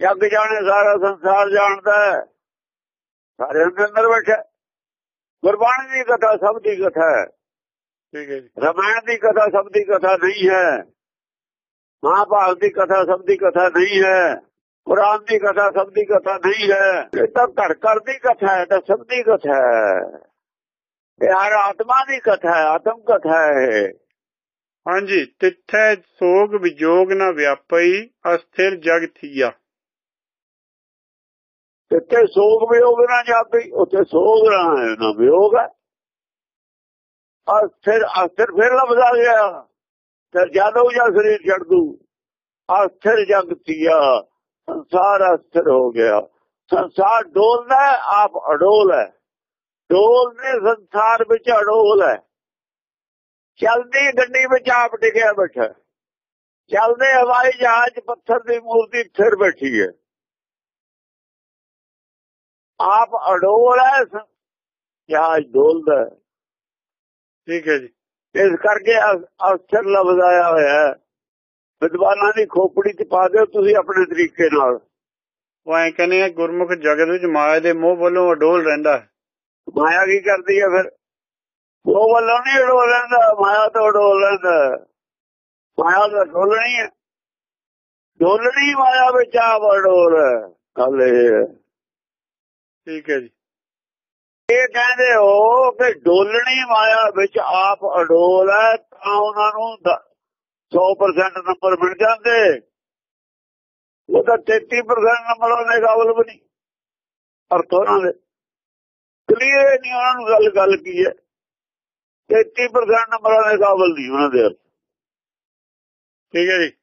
ਜਗ ਜਾਣੇ, ਸਾਰਾ ਸੰਸਾਰ ਜਾਣਦਾ ਹੈ। ਸਾਰਿਆਂ ਦੇ ਅੰਦਰ ਬੈਠਾ ਗੁਰਬਾਣੀ ਦੀ ਕਥਾ ਸਭ ਦੀ ਕਥਾ ਹੈ ਠੀਕ ਹੈ ਜੀ ਰਮਾਇਣ ਦੀ ਕਥਾ ਸਭ ਦੀ ਕਥਾ ਨਹੀਂ ਹੈ ਮਹਾਭਾਰਤ ਦੀ ਕਥਾ ਸਭ ਦੀ ਕਥਾ ਨਹੀਂ ਹੈ ਕੁਰਾਨ ਦੀ ਕਥਾ ਸਭ ਦੀ ਕਥਾ ਨਹੀਂ ਹੈ ਇਹ ਤਾਂ ਘਰ ਘਰ ਦੀ ਕਥਾ ਹੈ ਤਾਂ ਸਭ ਦੀ ਕਥਾ ਹੈ ਇਹ ਹਰ ਆਤਮਾ ਦੀ ਕਥਾ ਹੈ ਆਤਮ ਕਥਾ ਹੈ ਹਾਂਜੀ ਤਿੱਥੈ ਸੋਗ ਵਿਜੋਗ ਨਾ ਵਿਆਪਈ ਅਸਥਿਰ ਜਗ ਥੀਆ ਇੱਥੇ ਸੋਗ ਵਿਯੋਗ ਨਾ ਜਾਪੀ, ਉੱਥੇ ਸੋਗ ਨਾ ਹੈ ਨਾ ਵਿਯੋਗ ਹੈ ਅਸਥਿਰ ਅਸਥਿਰ ਫਿਰ ਲਫ਼ਜ਼ ਆ ਗਿਆ। ਫਿਰ ਜਦੋਂ ਜਾਂ ਸਰੀਰ ਛੱਡ ਦੂ ਅਸਥਿਰ ਜਗ ਸੰਸਾਰ ਅਸਥਿਰ ਹੋ ਗਿਆ। ਸੰਸਾਰ ਡੋਲਦਾ ਆਪ ਅਡੋਲ ਹੈ। ਡੋਲ ਨੇ ਸੰਸਾਰ ਵਿੱਚ ਅਡੋਲ ਹੈ। ਚਲਦੀ ਗੱਡੀ ਵਿੱਚ ਆਪ ਟਿਕਿਆ ਬੈਠਾ। ਚਲਦੇ ਹਵਾਈ ਜਹਾਜ਼, ਪੱਥਰ ਦੀ ਮੂਰਤੀ ਫਿਰ ਬੈਠੀ ਹੈ। ਆਪ ਅਡੋਲ ਹੈ ਜਹਾਜ਼ ਡੋਲਦਾ। ਠੀਕ ਹੈ ਜੀ। ਇਸ ਕਰਕੇ ਅ- ਅਕਸਰ ਲਫ਼ਜ਼ ਆਇਆ ਹੋਇਆ ਵਿਦਵਾਨਾਂ ਦੀ ਖੋਪੜੀ ਚ ਪਾ ਦਿਓ ਤੁਸੀਂ ਆਪਣੇ ਤਰੀਕੇ ਨਾਲ। ਉਹ ਐ ਕਹਿੰਦੇ ਆ ਗੁਰਮੁਖ ਜਗਤ ਵਿੱਚ ਮਾਇਆ ਦੇ ਮੋਹ ਵੱਲੋਂ ਅਡੋਲ ਰਹਿੰਦਾ ਹੈ। ਮਾਇਆ ਕੀ ਕਰਦੀ ਹੈ ਫਿਰ? ਉਹ ਵੱਲੋਂ ਨਹੀਂ ਅਡੋਲ ਰਹਿੰਦਾ ਮਾਇਆ ਤੋਂ ਅਡੋਲ ਰਹਿੰਦਾ ਮਾਇਆ ਤਾਂ ਡੋਲਣੀ ਹੈ। ਡੋਲਣੀ ਮਾਇਆ ਵਿੱਚ ਆ ਅਡੋਲ ਹੈ। ਗੱਲ ਇਹ ਹੈ। ਠੀਕ ਹੈ ਜੀ। ਇਹ ਕਹਿੰਦੇ ਹੋ ਕਿ ਡੋਲਣੀ ਮਾਇਆ ਵਿੱਚ ਆਪ ਅਡੋਲ ਹੈ ਤਾਂ ਉਹਨਾਂ ਨੂੰ ਦ- 100% ਨੰਬਰ ਮਿਲ ਜਾਂਦੇ। ਉਹ ਤਾਂ 33% ਨੰਬਰ ਉਹਨੇ ਕਾਬਲ ਵੀ ਨਹੀਂ। ਅਰਥ ਉਹਨਾਂ ਦੇ। ਕਲੀਅਰ ਨਹੀਂ ਉਹਨਾਂ ਨੂੰ ਗੱਲ ਗੱਲ ਕੀ ਹੈ। 33% ਨੰਬਰਾਂ ਦੇ ਕਾਬਲ ਨਹੀਂ ਉਹਨਾਂ ਦੇ ਅਰਥ। ਠੀਕ ਹੈ ਜੀ।